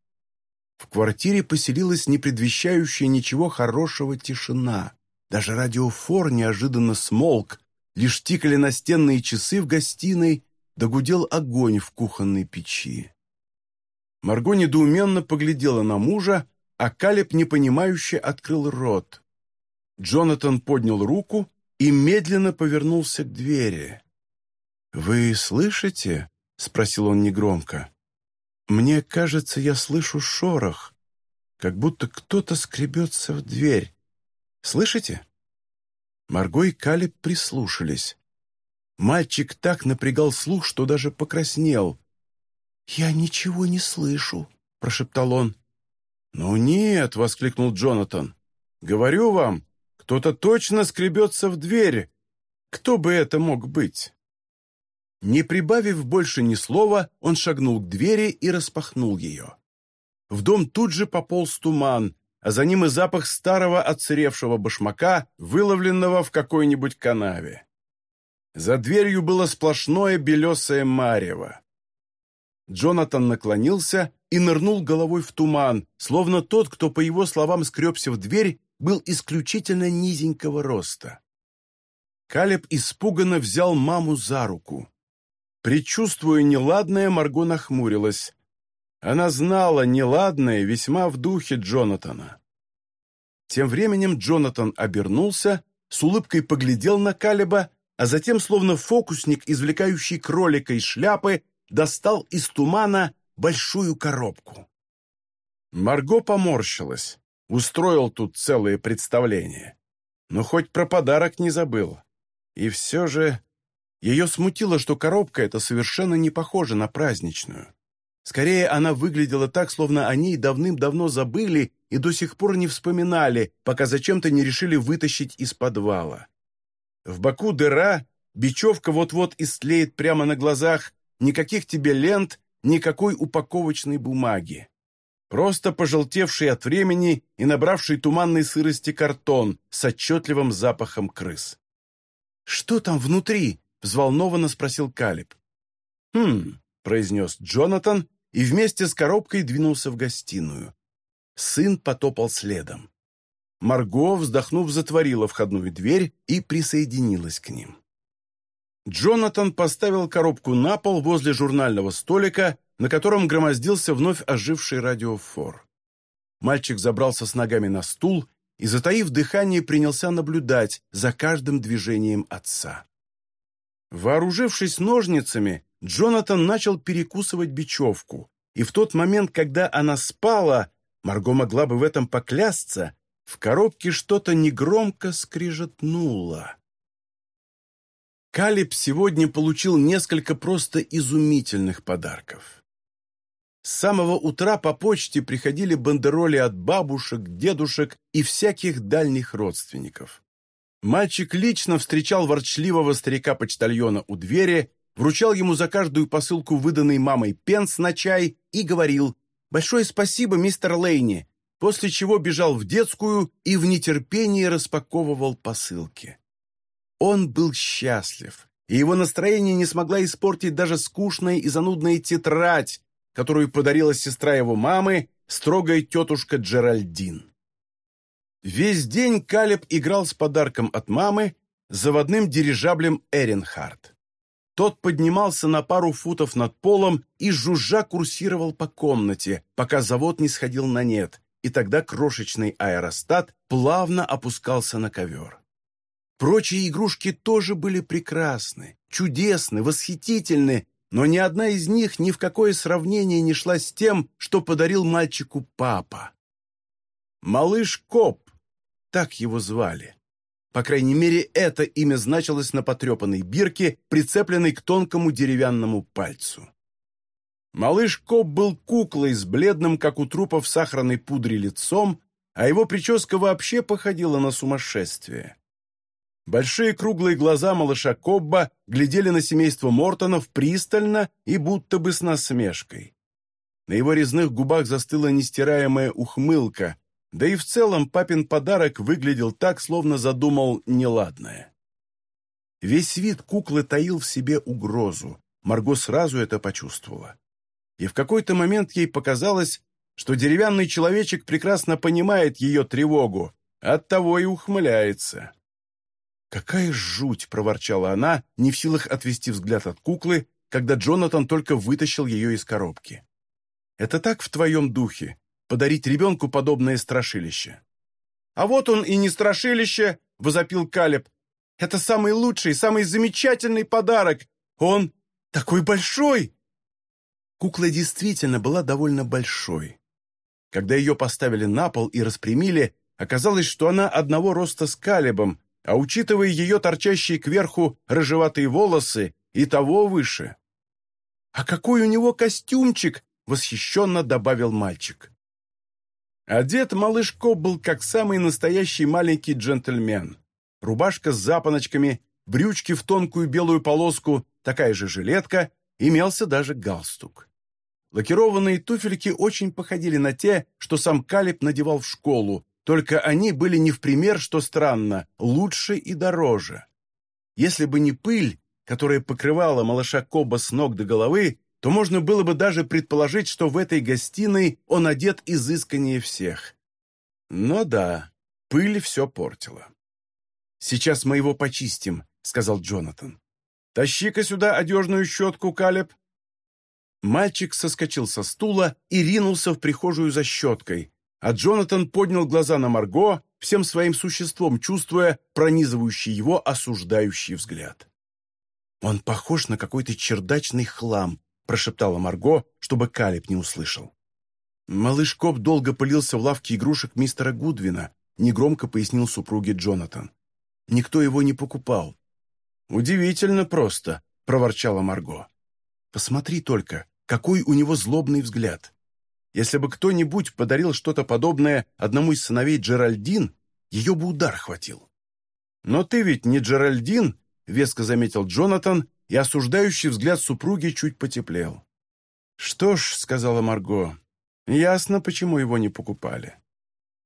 В квартире поселилась непредвещающая ничего хорошего тишина. Даже радиофор неожиданно смолк, лишь тикали настенные часы в гостиной, догудел огонь в кухонной печи. Марго недоуменно поглядела на мужа, а Калеб непонимающе открыл рот. Джонатан поднял руку и медленно повернулся к двери. «Вы слышите?» — спросил он негромко. «Мне кажется, я слышу шорох, как будто кто-то скребется в дверь. Слышите?» Марго и Калиб прислушались. Мальчик так напрягал слух, что даже покраснел. «Я ничего не слышу», — прошептал он. «Ну нет», — воскликнул Джонатан. «Говорю вам, кто-то точно скребется в дверь. Кто бы это мог быть?» Не прибавив больше ни слова, он шагнул к двери и распахнул ее. В дом тут же пополз туман, а за ним и запах старого отсыревшего башмака, выловленного в какой-нибудь канаве. За дверью было сплошное белесое марево. Джонатан наклонился и нырнул головой в туман, словно тот, кто, по его словам, скребся в дверь, был исключительно низенького роста. Калеб испуганно взял маму за руку. Предчувствуя неладное, Марго нахмурилась. Она знала неладное весьма в духе Джонатана. Тем временем Джонатан обернулся, с улыбкой поглядел на Калеба, а затем, словно фокусник, извлекающий кролика из шляпы, достал из тумана большую коробку. Марго поморщилась. Устроил тут целое представление. Но хоть про подарок не забыл. И все же ее смутило, что коробка эта совершенно не похожа на праздничную. Скорее, она выглядела так, словно о ней давным-давно забыли и до сих пор не вспоминали, пока зачем-то не решили вытащить из подвала. В боку дыра, бечевка вот-вот истлеет прямо на глазах, никаких тебе лент, никакой упаковочной бумаги. Просто пожелтевший от времени и набравший туманной сырости картон с отчетливым запахом крыс. «Что там внутри?» — взволнованно спросил Калиб. «Хм», — произнес Джонатан и вместе с коробкой двинулся в гостиную. Сын потопал следом. Марго, вздохнув, затворила входную дверь и присоединилась к ним. Джонатан поставил коробку на пол возле журнального столика, на котором громоздился вновь оживший радиофор. Мальчик забрался с ногами на стул и, затаив дыхание, принялся наблюдать за каждым движением отца. Вооружившись ножницами, Джонатан начал перекусывать бечевку, и в тот момент, когда она спала, Марго могла бы в этом поклясться, в коробке что-то негромко скрижетнуло. Калиб сегодня получил несколько просто изумительных подарков. С самого утра по почте приходили бандероли от бабушек, дедушек и всяких дальних родственников. Мальчик лично встречал ворчливого старика-почтальона у двери, вручал ему за каждую посылку выданный мамой пенс на чай и говорил «Большое спасибо, мистер Лейни», после чего бежал в детскую и в нетерпении распаковывал посылки. Он был счастлив, и его настроение не смогла испортить даже скучная и занудная тетрадь, которую подарила сестра его мамы, строгая тетушка Джеральдин. Весь день Калеб играл с подарком от мамы, заводным дирижаблем Эренхард. Тот поднимался на пару футов над полом и жужжа курсировал по комнате, пока завод не сходил на нет, и тогда крошечный аэростат плавно опускался на ковер. Прочие игрушки тоже были прекрасны, чудесны, восхитительны, но ни одна из них ни в какое сравнение не шла с тем, что подарил мальчику папа. Малыш Коп так его звали. По крайней мере, это имя значилось на потрепанной бирке, прицепленной к тонкому деревянному пальцу. Малыш Коп был куклой с бледным, как у трупа в сахарной пудре лицом, а его прическа вообще походила на сумасшествие. Большие круглые глаза малыша Кобба глядели на семейство Мортонов пристально и будто бы с насмешкой. На его резных губах застыла нестираемая ухмылка, да и в целом папин подарок выглядел так, словно задумал неладное. Весь вид куклы таил в себе угрозу. Марго сразу это почувствовала. И в какой-то момент ей показалось, что деревянный человечек прекрасно понимает ее тревогу, оттого и ухмыляется. «Какая жуть!» — проворчала она, не в силах отвести взгляд от куклы, когда Джонатан только вытащил ее из коробки. «Это так в твоем духе подарить ребенку подобное страшилище. «А вот он и не страшилище!» — возопил Калеб. «Это самый лучший, самый замечательный подарок! Он такой большой!» Кукла действительно была довольно большой. Когда ее поставили на пол и распрямили, оказалось, что она одного роста с Калебом, а учитывая ее торчащие кверху рыжеватые волосы, и того выше. «А какой у него костюмчик!» — восхищенно добавил мальчик. Одет малыш Коб был как самый настоящий маленький джентльмен. Рубашка с запоночками, брючки в тонкую белую полоску, такая же жилетка, имелся даже галстук. Лакированные туфельки очень походили на те, что сам Калиб надевал в школу, только они были не в пример, что странно, лучше и дороже. Если бы не пыль, которая покрывала малыша Коба с ног до головы, то можно было бы даже предположить, что в этой гостиной он одет изысканнее всех. Но да, пыль все портила. «Сейчас мы его почистим», — сказал Джонатан. «Тащи-ка сюда одежную щетку, Калеб». Мальчик соскочил со стула и ринулся в прихожую за щеткой, а Джонатан поднял глаза на Марго, всем своим существом чувствуя пронизывающий его осуждающий взгляд. «Он похож на какой-то чердачный хлам», прошептала Марго, чтобы Калиб не услышал. Малыш Коп долго пылился в лавке игрушек мистера Гудвина, негромко пояснил супруге Джонатан. Никто его не покупал. «Удивительно просто», — проворчала Марго. «Посмотри только, какой у него злобный взгляд. Если бы кто-нибудь подарил что-то подобное одному из сыновей Джеральдин, ее бы удар хватил». «Но ты ведь не Джеральдин», — веско заметил Джонатан и осуждающий взгляд супруги чуть потеплел. «Что ж», — сказала Марго, — «ясно, почему его не покупали.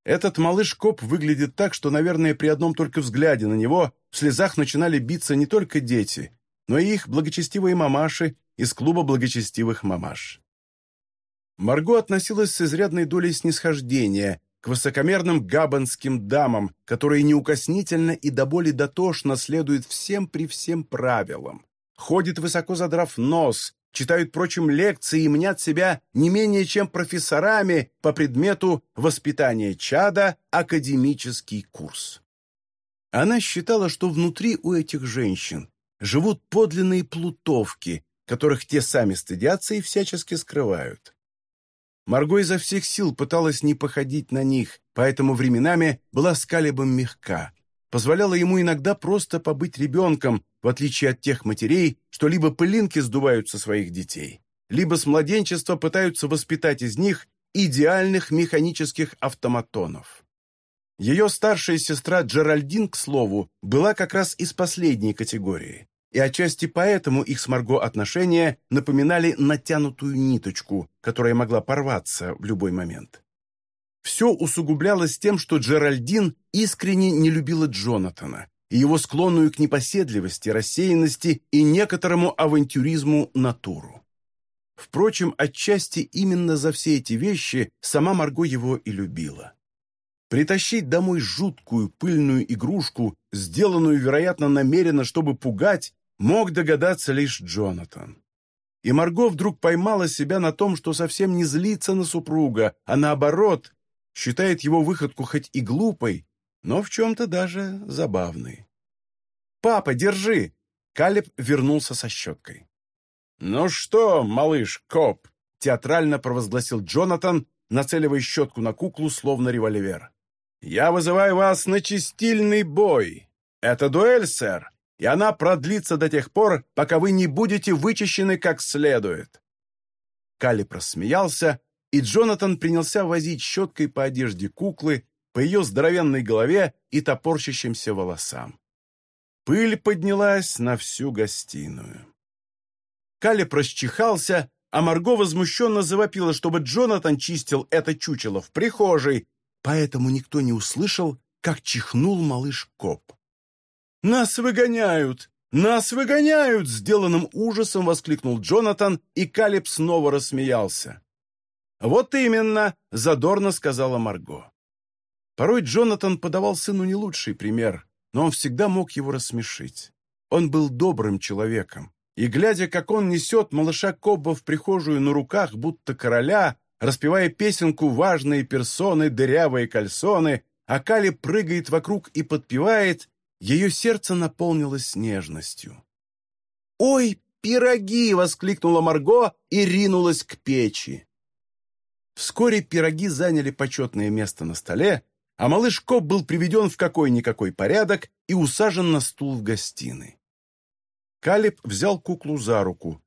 Этот малыш-коп выглядит так, что, наверное, при одном только взгляде на него в слезах начинали биться не только дети, но и их благочестивые мамаши из клуба благочестивых мамаш». Марго относилась с изрядной долей снисхождения к высокомерным габанским дамам, которые неукоснительно и до боли дотошно следуют всем при всем правилам ходит высоко задрав нос, читают, прочим, лекции и мнят себя не менее чем профессорами по предмету воспитания чада академический курс. Она считала, что внутри у этих женщин живут подлинные плутовки, которых те сами стыдятся и всячески скрывают. Марго изо всех сил пыталась не походить на них, поэтому временами была с Калибом мягка, позволяла ему иногда просто побыть ребенком, в отличие от тех матерей, что либо пылинки сдувают со своих детей, либо с младенчества пытаются воспитать из них идеальных механических автоматонов. Ее старшая сестра Джеральдин, к слову, была как раз из последней категории, и отчасти поэтому их с Марго отношения напоминали натянутую ниточку, которая могла порваться в любой момент. Все усугублялось тем, что Джеральдин искренне не любила Джонатана, и его склонную к непоседливости, рассеянности и некоторому авантюризму натуру. Впрочем, отчасти именно за все эти вещи сама Марго его и любила. Притащить домой жуткую пыльную игрушку, сделанную, вероятно, намеренно, чтобы пугать, мог догадаться лишь Джонатан. И Марго вдруг поймала себя на том, что совсем не злится на супруга, а наоборот, считает его выходку хоть и глупой, но в чем-то даже забавный. «Папа, держи!» Калеб вернулся со щеткой. «Ну что, малыш Коп?» — театрально провозгласил Джонатан, нацеливая щетку на куклу, словно револьвер. «Я вызываю вас на чистильный бой. Это дуэль, сэр, и она продлится до тех пор, пока вы не будете вычищены как следует». Калиб рассмеялся, и Джонатан принялся возить щеткой по одежде куклы, по ее здоровенной голове и топорщащимся волосам. Пыль поднялась на всю гостиную. Калеб расчихался, а Марго возмущенно завопила, чтобы Джонатан чистил это чучело в прихожей, поэтому никто не услышал, как чихнул малыш Коп. «Нас выгоняют! Нас выгоняют!» Сделанным ужасом воскликнул Джонатан, и Калеб снова рассмеялся. «Вот именно!» — задорно сказала Марго. Порой Джонатан подавал сыну не лучший пример, но он всегда мог его рассмешить. Он был добрым человеком, и, глядя, как он несет малыша Кобба в прихожую на руках, будто короля, распевая песенку «Важные персоны, дырявые кальсоны», а Кали прыгает вокруг и подпевает, ее сердце наполнилось нежностью. «Ой, пироги!» — воскликнула Марго и ринулась к печи. Вскоре пироги заняли почетное место на столе, а малыш Коп был приведен в какой-никакой порядок и усажен на стул в гостиной. Калиб взял куклу за руку.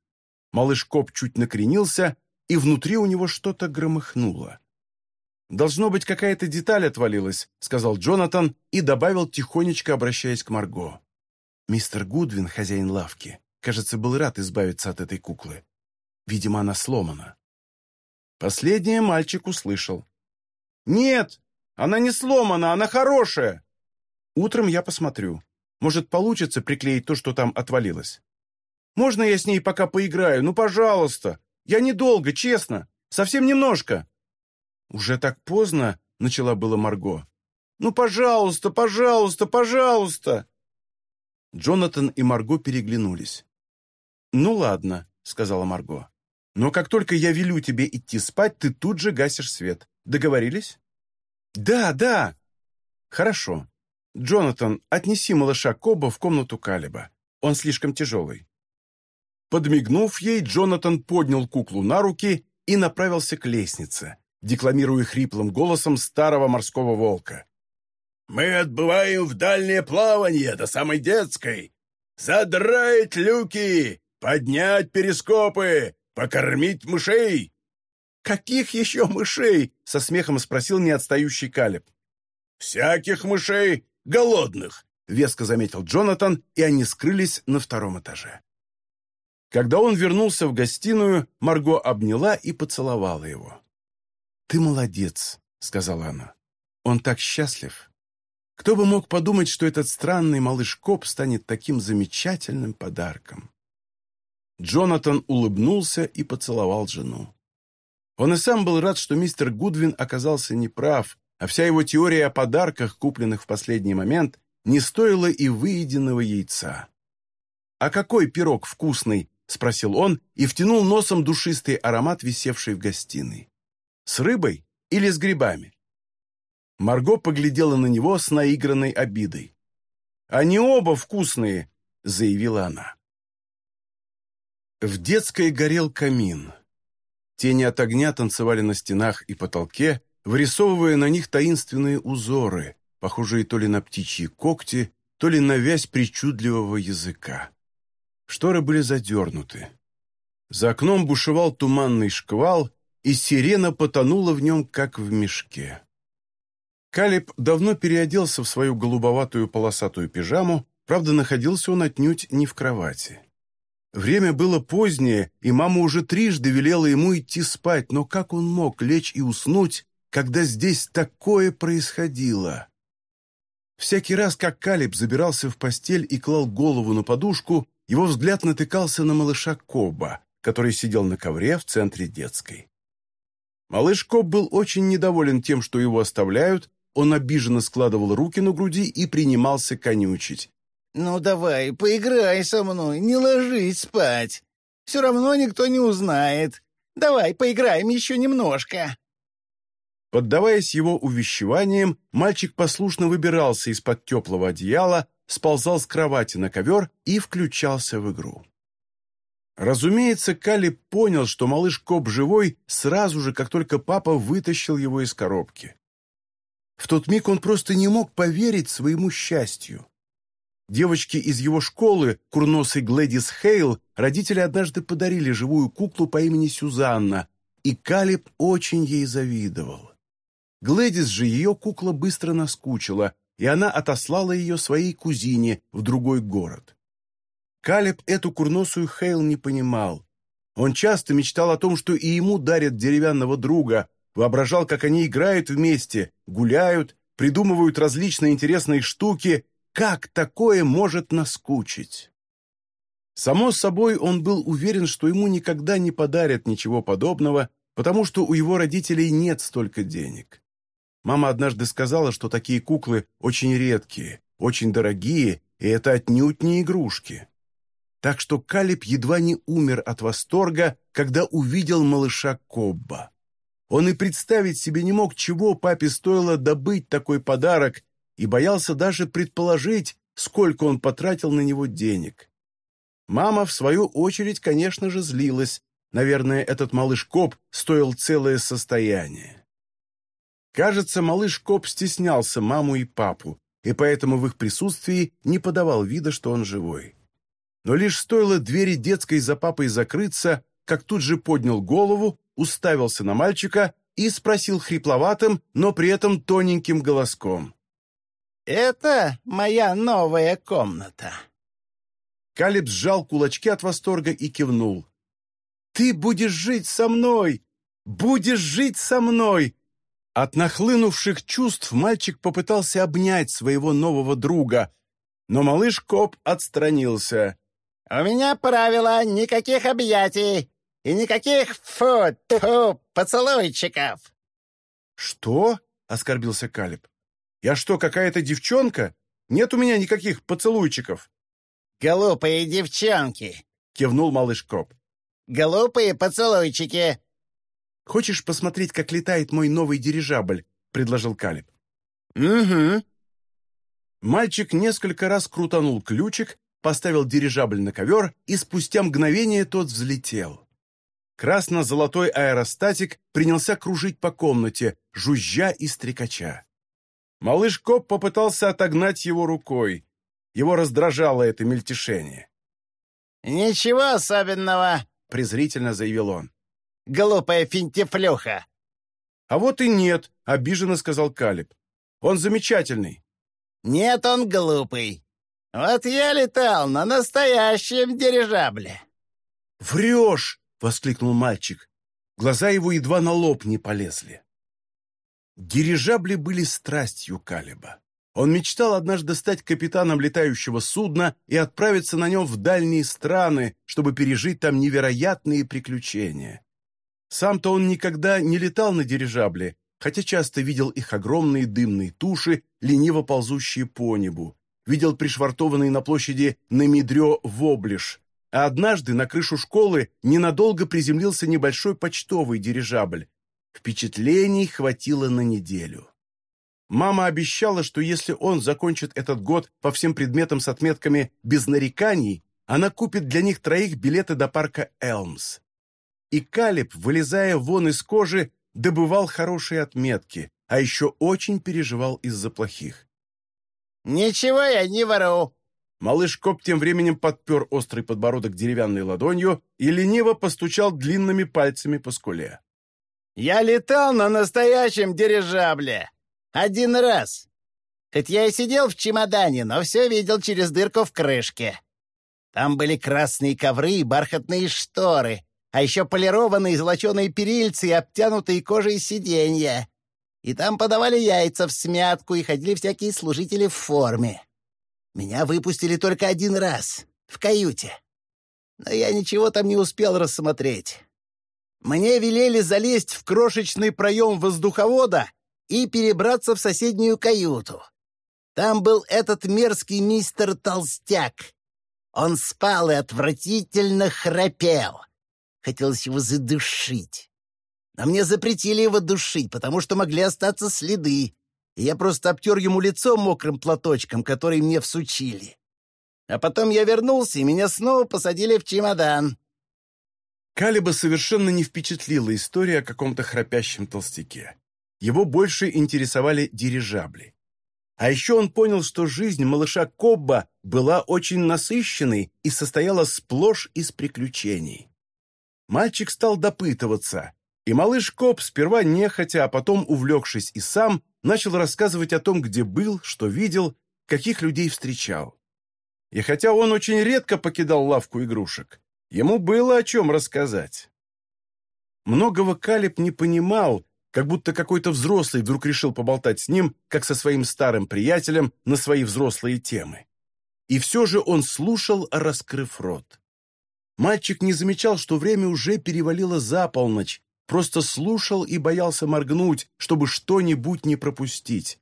Малыш Коп чуть накренился, и внутри у него что-то громыхнуло. «Должно быть, какая-то деталь отвалилась», — сказал Джонатан и добавил, тихонечко обращаясь к Марго. «Мистер Гудвин, хозяин лавки, кажется, был рад избавиться от этой куклы. Видимо, она сломана». Последнее мальчик услышал. «Нет, она не сломана, она хорошая!» «Утром я посмотрю. Может, получится приклеить то, что там отвалилось. Можно я с ней пока поиграю? Ну, пожалуйста! Я недолго, честно. Совсем немножко!» «Уже так поздно», — начала было Марго. «Ну, пожалуйста, пожалуйста, пожалуйста!» Джонатан и Марго переглянулись. «Ну ладно», — сказала Марго. «Но как только я велю тебе идти спать, ты тут же гасишь свет. Договорились?» «Да, да!» «Хорошо. Джонатан, отнеси малыша Коба в комнату Калиба. Он слишком тяжелый». Подмигнув ей, Джонатан поднял куклу на руки и направился к лестнице декламируя хриплым голосом старого морского волка. «Мы отбываем в дальнее плавание до самой детской. Задраить люки, поднять перископы, покормить мышей». «Каких еще мышей?» — со смехом спросил неотстающий Калеб. «Всяких мышей, голодных», — веско заметил Джонатан, и они скрылись на втором этаже. Когда он вернулся в гостиную, Марго обняла и поцеловала его. «Ты молодец», — сказала она. «Он так счастлив. Кто бы мог подумать, что этот странный малыш Коп станет таким замечательным подарком?» Джонатан улыбнулся и поцеловал жену. Он и сам был рад, что мистер Гудвин оказался неправ, а вся его теория о подарках, купленных в последний момент, не стоила и выеденного яйца. «А какой пирог вкусный?» — спросил он и втянул носом душистый аромат, висевший в гостиной. С рыбой или с грибами?» Марго поглядела на него с наигранной обидой. «Они оба вкусные», — заявила она. В детской горел камин. Тени от огня танцевали на стенах и потолке, вырисовывая на них таинственные узоры, похожие то ли на птичьи когти, то ли на вязь причудливого языка. Шторы были задернуты. За окном бушевал туманный шквал, и сирена потонула в нем, как в мешке. Калиб давно переоделся в свою голубоватую полосатую пижаму, правда, находился он отнюдь не в кровати. Время было позднее, и мама уже трижды велела ему идти спать, но как он мог лечь и уснуть, когда здесь такое происходило? Всякий раз, как Калиб забирался в постель и клал голову на подушку, его взгляд натыкался на малыша Коба, который сидел на ковре в центре детской. Малыш Коб был очень недоволен тем, что его оставляют, он обиженно складывал руки на груди и принимался конючить. «Ну давай, поиграй со мной, не ложись спать. Все равно никто не узнает. Давай, поиграем еще немножко». Поддаваясь его увещеваниям, мальчик послушно выбирался из-под теплого одеяла, сползал с кровати на ковер и включался в игру. Разумеется, Калли понял, что малыш Коп живой сразу же, как только папа вытащил его из коробки. В тот миг он просто не мог поверить своему счастью. Девочке из его школы, курносой Глэдис Хейл, родители однажды подарили живую куклу по имени Сюзанна, и Калиб очень ей завидовал. Глэдис же ее кукла быстро наскучила, и она отослала ее своей кузине в другой город. Калеб эту курносую Хейл не понимал. Он часто мечтал о том, что и ему дарят деревянного друга, воображал, как они играют вместе, гуляют, придумывают различные интересные штуки. Как такое может наскучить? Само собой, он был уверен, что ему никогда не подарят ничего подобного, потому что у его родителей нет столько денег. Мама однажды сказала, что такие куклы очень редкие, очень дорогие, и это отнюдь не игрушки так что Калиб едва не умер от восторга, когда увидел малыша Кобба. Он и представить себе не мог, чего папе стоило добыть такой подарок, и боялся даже предположить, сколько он потратил на него денег. Мама, в свою очередь, конечно же, злилась. Наверное, этот малыш Коб стоил целое состояние. Кажется, малыш Коп стеснялся маму и папу, и поэтому в их присутствии не подавал вида, что он живой. Но лишь стоило двери детской за папой закрыться, как тут же поднял голову, уставился на мальчика и спросил хрипловатым, но при этом тоненьким голоском. «Это моя новая комната». Калиб сжал кулачки от восторга и кивнул. «Ты будешь жить со мной! Будешь жить со мной!» От нахлынувших чувств мальчик попытался обнять своего нового друга, но малыш Коп отстранился. «У меня правило никаких объятий и никаких фу, тьфу, поцелуйчиков!» «Что?» — оскорбился Калиб. «Я что, какая-то девчонка? Нет у меня никаких поцелуйчиков!» «Глупые девчонки!» — кивнул малыш Коп. «Глупые поцелуйчики!» «Хочешь посмотреть, как летает мой новый дирижабль?» — предложил Калиб. «Угу». Мальчик несколько раз крутанул ключик, поставил дирижабль на ковер, и спустя мгновение тот взлетел. Красно-золотой аэростатик принялся кружить по комнате, жужжа и стрекача. Малыш Коп попытался отогнать его рукой. Его раздражало это мельтешение. «Ничего особенного», — презрительно заявил он. «Глупая финтифлюха!» «А вот и нет», — обиженно сказал Калиб. «Он замечательный». «Нет, он глупый. Вот я летал на настоящем дирижабле». «Врешь!» — воскликнул мальчик. Глаза его едва на лоб не полезли. Дирижабли были страстью Калиба. Он мечтал однажды стать капитаном летающего судна и отправиться на нем в дальние страны, чтобы пережить там невероятные приключения. Сам-то он никогда не летал на дирижабле, хотя часто видел их огромные дымные туши, лениво ползущие по небу, видел пришвартованный на площади Намидрё воблиш, а однажды на крышу школы ненадолго приземлился небольшой почтовый дирижабль. Впечатлений хватило на неделю. Мама обещала, что если он закончит этот год по всем предметам с отметками без нареканий, она купит для них троих билеты до парка Элмс. И Калиб, вылезая вон из кожи, добывал хорошие отметки, а еще очень переживал из-за плохих. «Ничего я не вору», Малыш Коп тем временем подпер острый подбородок деревянной ладонью и лениво постучал длинными пальцами по скуле. «Я летал на настоящем дирижабле. Один раз. Хоть я и сидел в чемодане, но все видел через дырку в крышке. Там были красные ковры и бархатные шторы, а еще полированные золоченые перильцы и обтянутые кожей сиденья. И там подавали яйца в смятку и ходили всякие служители в форме. Меня выпустили только один раз, в каюте. Но я ничего там не успел рассмотреть. Мне велели залезть в крошечный проем воздуховода и перебраться в соседнюю каюту. Там был этот мерзкий мистер Толстяк. Он спал и отвратительно храпел. Хотелось его задушить. Но мне запретили его душить, потому что могли остаться следы и я просто обтер ему лицо мокрым платочком, который мне всучили. А потом я вернулся, и меня снова посадили в чемодан. Калиба совершенно не впечатлила история о каком-то храпящем толстяке. Его больше интересовали дирижабли. А еще он понял, что жизнь малыша Кобба была очень насыщенной и состояла сплошь из приключений. Мальчик стал допытываться, и малыш Коб сперва нехотя, а потом, увлекшись и сам, начал рассказывать о том, где был, что видел, каких людей встречал. И хотя он очень редко покидал лавку игрушек, ему было о чем рассказать. Многого Калиб не понимал, как будто какой-то взрослый вдруг решил поболтать с ним, как со своим старым приятелем, на свои взрослые темы. И все же он слушал, раскрыв рот. Мальчик не замечал, что время уже перевалило за полночь, просто слушал и боялся моргнуть, чтобы что-нибудь не пропустить.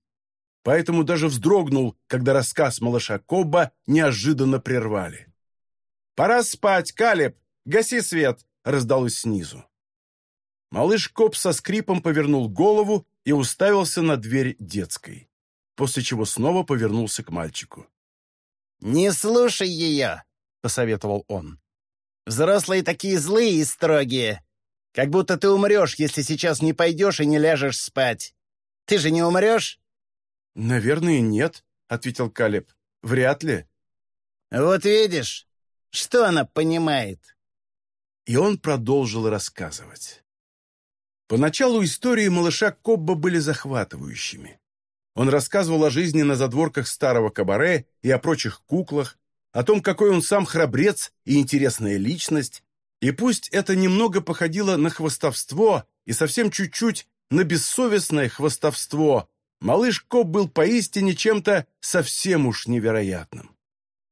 Поэтому даже вздрогнул, когда рассказ малыша Кобба неожиданно прервали. «Пора спать, Калеб! Гаси свет!» — раздалось снизу. Малыш Коб со скрипом повернул голову и уставился на дверь детской, после чего снова повернулся к мальчику. «Не слушай ее!» — посоветовал он. «Взрослые такие злые и строгие. Как будто ты умрешь, если сейчас не пойдешь и не ляжешь спать. Ты же не умрешь?» «Наверное, нет», — ответил Калеб. «Вряд ли». «Вот видишь, что она понимает?» И он продолжил рассказывать. Поначалу истории малыша Кобба были захватывающими. Он рассказывал о жизни на задворках старого кабаре и о прочих куклах, о том, какой он сам храбрец и интересная личность, и пусть это немного походило на хвостовство и совсем чуть-чуть на бессовестное хвостовство, малыш Коб был поистине чем-то совсем уж невероятным.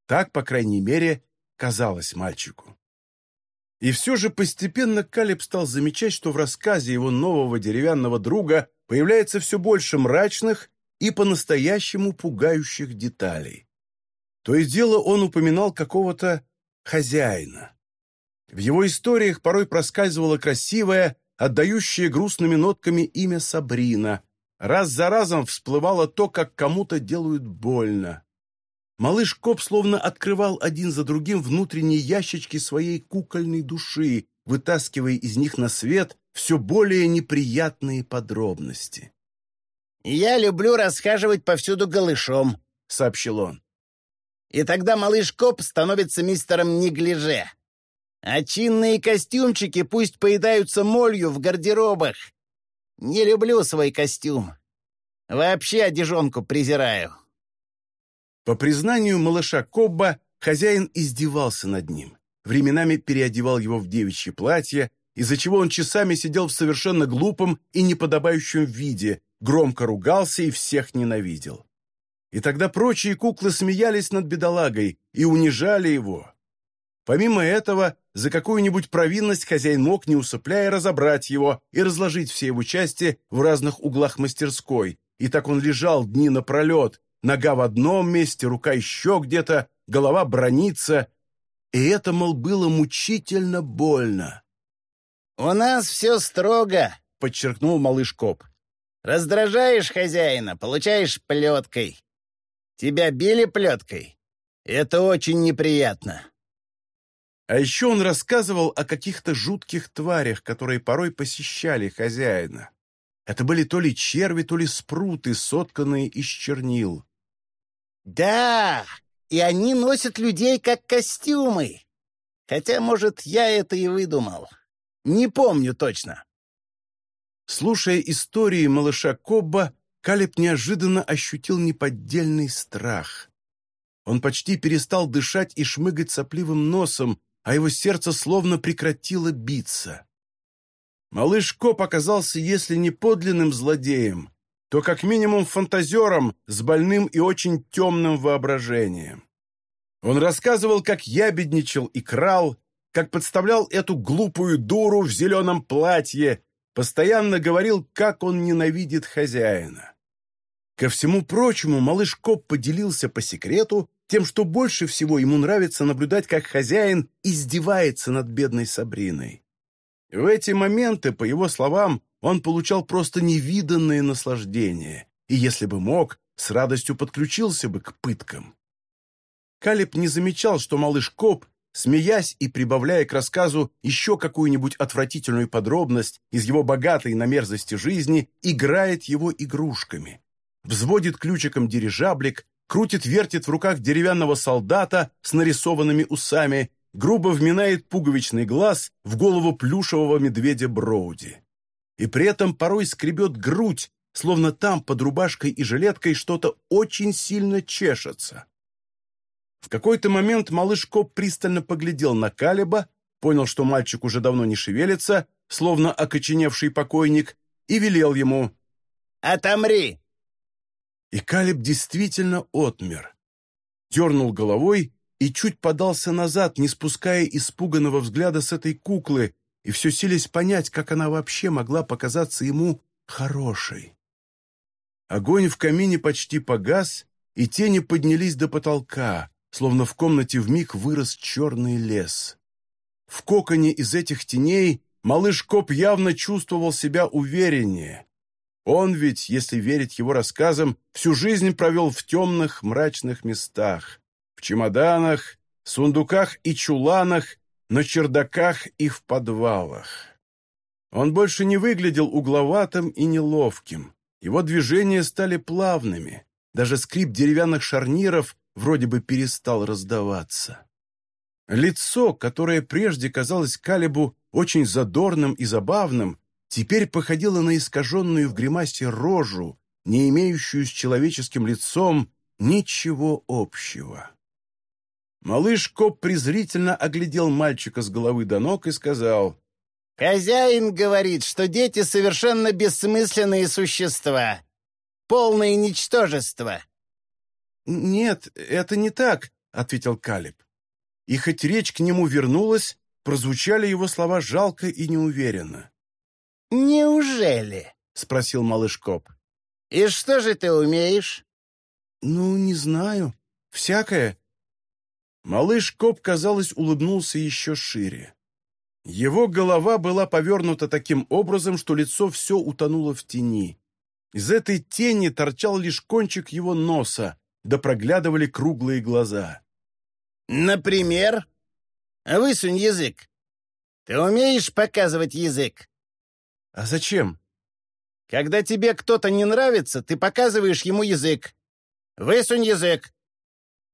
Так, по крайней мере, казалось мальчику. И все же постепенно Калиб стал замечать, что в рассказе его нового деревянного друга появляется все больше мрачных и по-настоящему пугающих деталей. То и дело он упоминал какого-то хозяина. В его историях порой проскальзывало красивое, отдающее грустными нотками имя Сабрина. Раз за разом всплывало то, как кому-то делают больно. Малыш Коп словно открывал один за другим внутренние ящички своей кукольной души, вытаскивая из них на свет все более неприятные подробности. «Я люблю расхаживать повсюду голышом», — сообщил он. «И тогда малыш Коп становится мистером Неглиже. А чинные костюмчики пусть поедаются молью в гардеробах. Не люблю свой костюм. Вообще одежонку презираю». По признанию малыша Кобба, хозяин издевался над ним. Временами переодевал его в девичье платье, из-за чего он часами сидел в совершенно глупом и неподобающем виде, громко ругался и всех ненавидел. И тогда прочие куклы смеялись над бедолагой и унижали его. Помимо этого, за какую-нибудь провинность хозяин мог, не усыпляя, разобрать его и разложить все его части в разных углах мастерской, и так он лежал дни напролет, Нога в одном месте, рука еще где-то, голова бронится. И это, мол, было мучительно больно. «У нас все строго», — подчеркнул малыш Коп. «Раздражаешь хозяина, получаешь плеткой. Тебя били плеткой? Это очень неприятно». А еще он рассказывал о каких-то жутких тварях, которые порой посещали хозяина. Это были то ли черви, то ли спруты, сотканные из чернил. «Да, и они носят людей как костюмы. Хотя, может, я это и выдумал. Не помню точно». Слушая истории малыша Кобба, Калеб неожиданно ощутил неподдельный страх. Он почти перестал дышать и шмыгать сопливым носом, а его сердце словно прекратило биться. Малыш Коп оказался, если не подлинным злодеем, то как минимум фантазером с больным и очень темным воображением. Он рассказывал, как ябедничал и крал, как подставлял эту глупую дуру в зеленом платье, постоянно говорил, как он ненавидит хозяина. Ко всему прочему, малыш Коп поделился по секрету тем, что больше всего ему нравится наблюдать, как хозяин издевается над бедной Сабриной. В эти моменты, по его словам, он получал просто невиданное наслаждение, и, если бы мог, с радостью подключился бы к пыткам. Калиб не замечал, что малыш Коп, смеясь и прибавляя к рассказу еще какую-нибудь отвратительную подробность из его богатой на мерзости жизни, играет его игрушками. Взводит ключиком дирижаблик, крутит-вертит в руках деревянного солдата с нарисованными усами, грубо вминает пуговичный глаз в голову плюшевого медведя Броуди. И при этом порой скребет грудь, словно там под рубашкой и жилеткой что-то очень сильно чешется. В какой-то момент малыш Коп пристально поглядел на Калиба, понял, что мальчик уже давно не шевелится, словно окоченевший покойник, и велел ему «Отомри!» И Калиб действительно отмер. Дернул головой и чуть подался назад, не спуская испуганного взгляда с этой куклы, и все сились понять, как она вообще могла показаться ему хорошей. Огонь в камине почти погас, и тени поднялись до потолка, словно в комнате вмиг вырос черный лес. В коконе из этих теней малыш Коп явно чувствовал себя увереннее. Он ведь, если верить его рассказам, всю жизнь провел в темных, мрачных местах в чемоданах, сундуках и чуланах, на чердаках и в подвалах. Он больше не выглядел угловатым и неловким. Его движения стали плавными, даже скрип деревянных шарниров вроде бы перестал раздаваться. Лицо, которое прежде казалось Калибу очень задорным и забавным, теперь походило на искаженную в гримасе рожу, не имеющую с человеческим лицом ничего общего. Малыш Коп презрительно оглядел мальчика с головы до ног и сказал, «Хозяин говорит, что дети совершенно бессмысленные существа, полное ничтожество». «Нет, это не так», — ответил Калиб. И хоть речь к нему вернулась, прозвучали его слова жалко и неуверенно. «Неужели?» — спросил малыш Коп. «И что же ты умеешь?» «Ну, не знаю. Всякое». Малыш Коп, казалось, улыбнулся еще шире. Его голова была повернута таким образом, что лицо все утонуло в тени. Из этой тени торчал лишь кончик его носа, да проглядывали круглые глаза. «Например? Высунь язык. Ты умеешь показывать язык?» «А зачем?» «Когда тебе кто-то не нравится, ты показываешь ему язык. Высунь язык».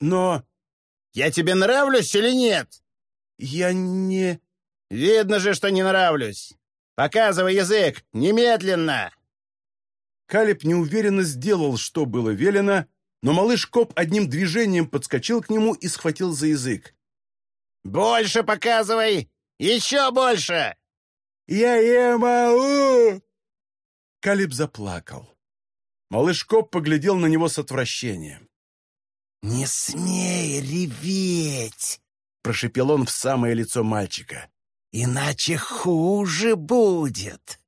«Но...» «Я тебе нравлюсь или нет?» «Я не...» «Видно же, что не нравлюсь. Показывай язык, немедленно!» Калиб неуверенно сделал, что было велено, но малыш Коп одним движением подскочил к нему и схватил за язык. «Больше показывай! Еще больше!» «Я не могу!» Калиб заплакал. Малыш Коп поглядел на него с отвращением. «Не смей реветь!» — прошепел он в самое лицо мальчика. «Иначе хуже будет!»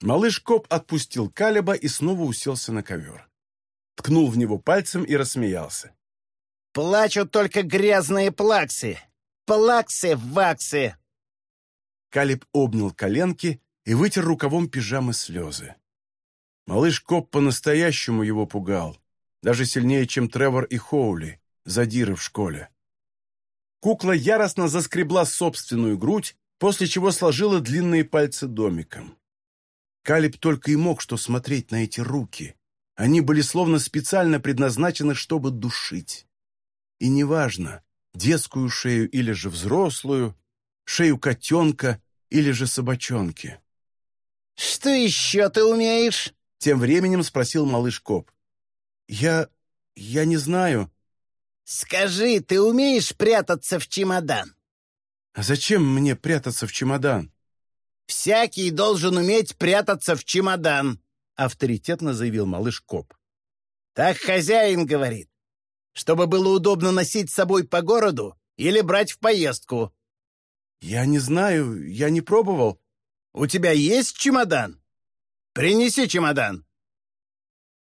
Малыш Коп отпустил Калиба и снова уселся на ковер ткнул в него пальцем и рассмеялся. «Плачут только грязные плаксы! Плаксы-ваксы!» Калиб обнял коленки и вытер рукавом пижамы слезы. Малыш Коп по-настоящему его пугал, даже сильнее, чем Тревор и Хоули, задиры в школе. Кукла яростно заскребла собственную грудь, после чего сложила длинные пальцы домиком. Калиб только и мог что смотреть на эти руки, они были словно специально предназначены, чтобы душить. И неважно, детскую шею или же взрослую, шею котенка или же собачонки. «Что еще ты умеешь?» Тем временем спросил малыш Коп. «Я... я не знаю». «Скажи, ты умеешь прятаться в чемодан?» «А зачем мне прятаться в чемодан?» «Всякий должен уметь прятаться в чемодан», — авторитетно заявил малыш Коп. «Так хозяин говорит, чтобы было удобно носить с собой по городу или брать в поездку». «Я не знаю, я не пробовал». «У тебя есть чемодан? Принеси чемодан».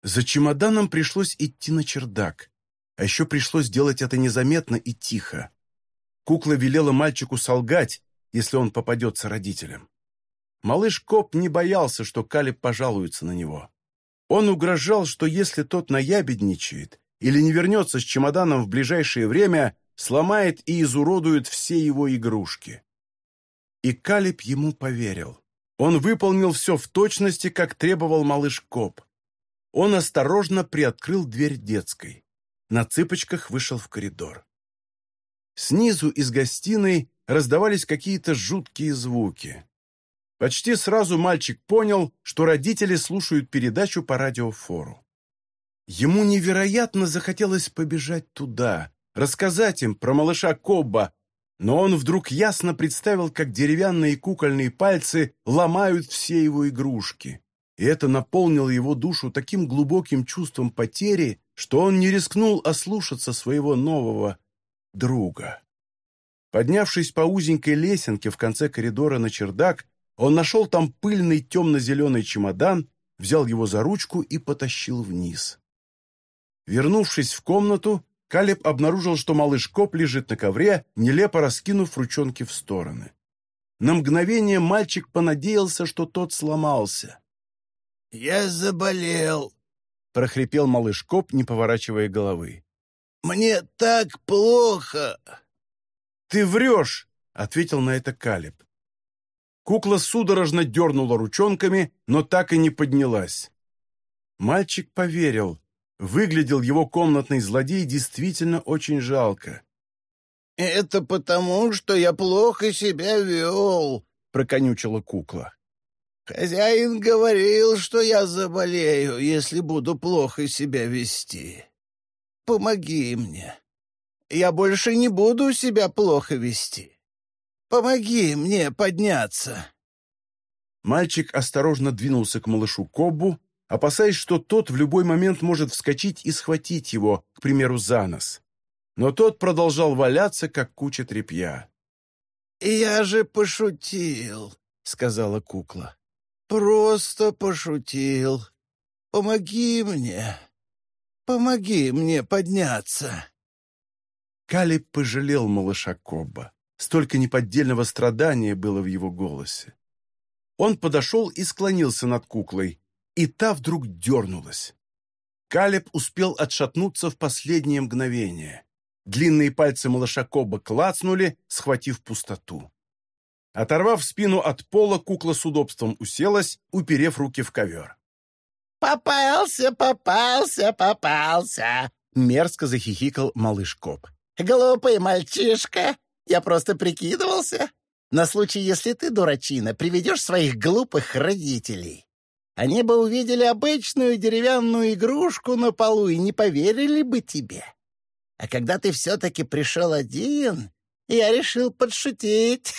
За чемоданом пришлось идти на чердак, а еще пришлось делать это незаметно и тихо. Кукла велела мальчику солгать, если он попадется родителям. Малыш Коп не боялся, что Калиб пожалуется на него. Он угрожал, что если тот наябедничает или не вернется с чемоданом в ближайшее время, сломает и изуродует все его игрушки. И Калиб ему поверил. Он выполнил все в точности, как требовал малыш Коп. Он осторожно приоткрыл дверь детской. На цыпочках вышел в коридор. Снизу из гостиной раздавались какие-то жуткие звуки. Почти сразу мальчик понял, что родители слушают передачу по радиофору. Ему невероятно захотелось побежать туда, рассказать им про малыша Кобба, но он вдруг ясно представил, как деревянные кукольные пальцы ломают все его игрушки. И это наполнило его душу таким глубоким чувством потери, что он не рискнул ослушаться своего нового друга. Поднявшись по узенькой лесенке в конце коридора на чердак, он нашел там пыльный темно-зеленый чемодан, взял его за ручку и потащил вниз. Вернувшись в комнату, Калеб обнаружил, что малыш Коп лежит на ковре, нелепо раскинув ручонки в стороны. На мгновение мальчик понадеялся, что тот сломался. «Я заболел», — прохрипел малыш Коп, не поворачивая головы. «Мне так плохо!» «Ты врешь!» — ответил на это Калеб. Кукла судорожно дернула ручонками, но так и не поднялась. Мальчик поверил. Выглядел его комнатный злодей действительно очень жалко. «Это потому, что я плохо себя вел», — проконючила кукла. «Хозяин говорил, что я заболею, если буду плохо себя вести. Помоги мне. Я больше не буду себя плохо вести. Помоги мне подняться». Мальчик осторожно двинулся к малышу Коббу, опасаясь, что тот в любой момент может вскочить и схватить его, к примеру, за нос но тот продолжал валяться, как куча тряпья. «Я же пошутил», — сказала кукла. «Просто пошутил. Помоги мне. Помоги мне подняться». Калиб пожалел малыша Кобба. Столько неподдельного страдания было в его голосе. Он подошел и склонился над куклой, и та вдруг дернулась. Калиб успел отшатнуться в последнее мгновение. Длинные пальцы малыша Коба клацнули, схватив пустоту. Оторвав спину от пола, кукла с удобством уселась, уперев руки в ковер. «Попался, попался, попался!» — мерзко захихикал малыш Коб. «Глупый мальчишка! Я просто прикидывался. На случай, если ты, дурачина, приведешь своих глупых родителей. Они бы увидели обычную деревянную игрушку на полу и не поверили бы тебе. А когда ты все-таки пришел один, я решил подшутить.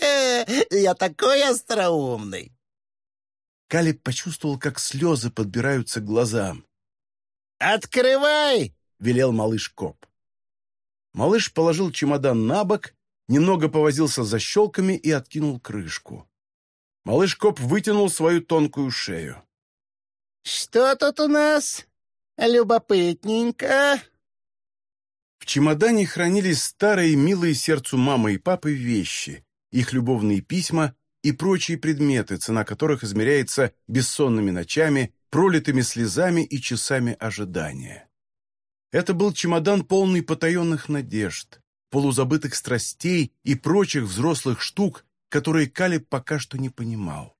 <laughs> Я такой остроумный. Калиб почувствовал, как слезы подбираются к глазам. «Открывай!» — велел малыш Коп. Малыш положил чемодан на бок, немного повозился за щелками и откинул крышку. Малыш Коп вытянул свою тонкую шею. «Что тут у нас? Любопытненько!» Чемодане хранились старые, милые сердцу мамы и папы вещи, их любовные письма и прочие предметы, цена которых измеряется бессонными ночами, пролитыми слезами и часами ожидания. Это был чемодан, полный потаенных надежд, полузабытых страстей и прочих взрослых штук, которые Калиб пока что не понимал.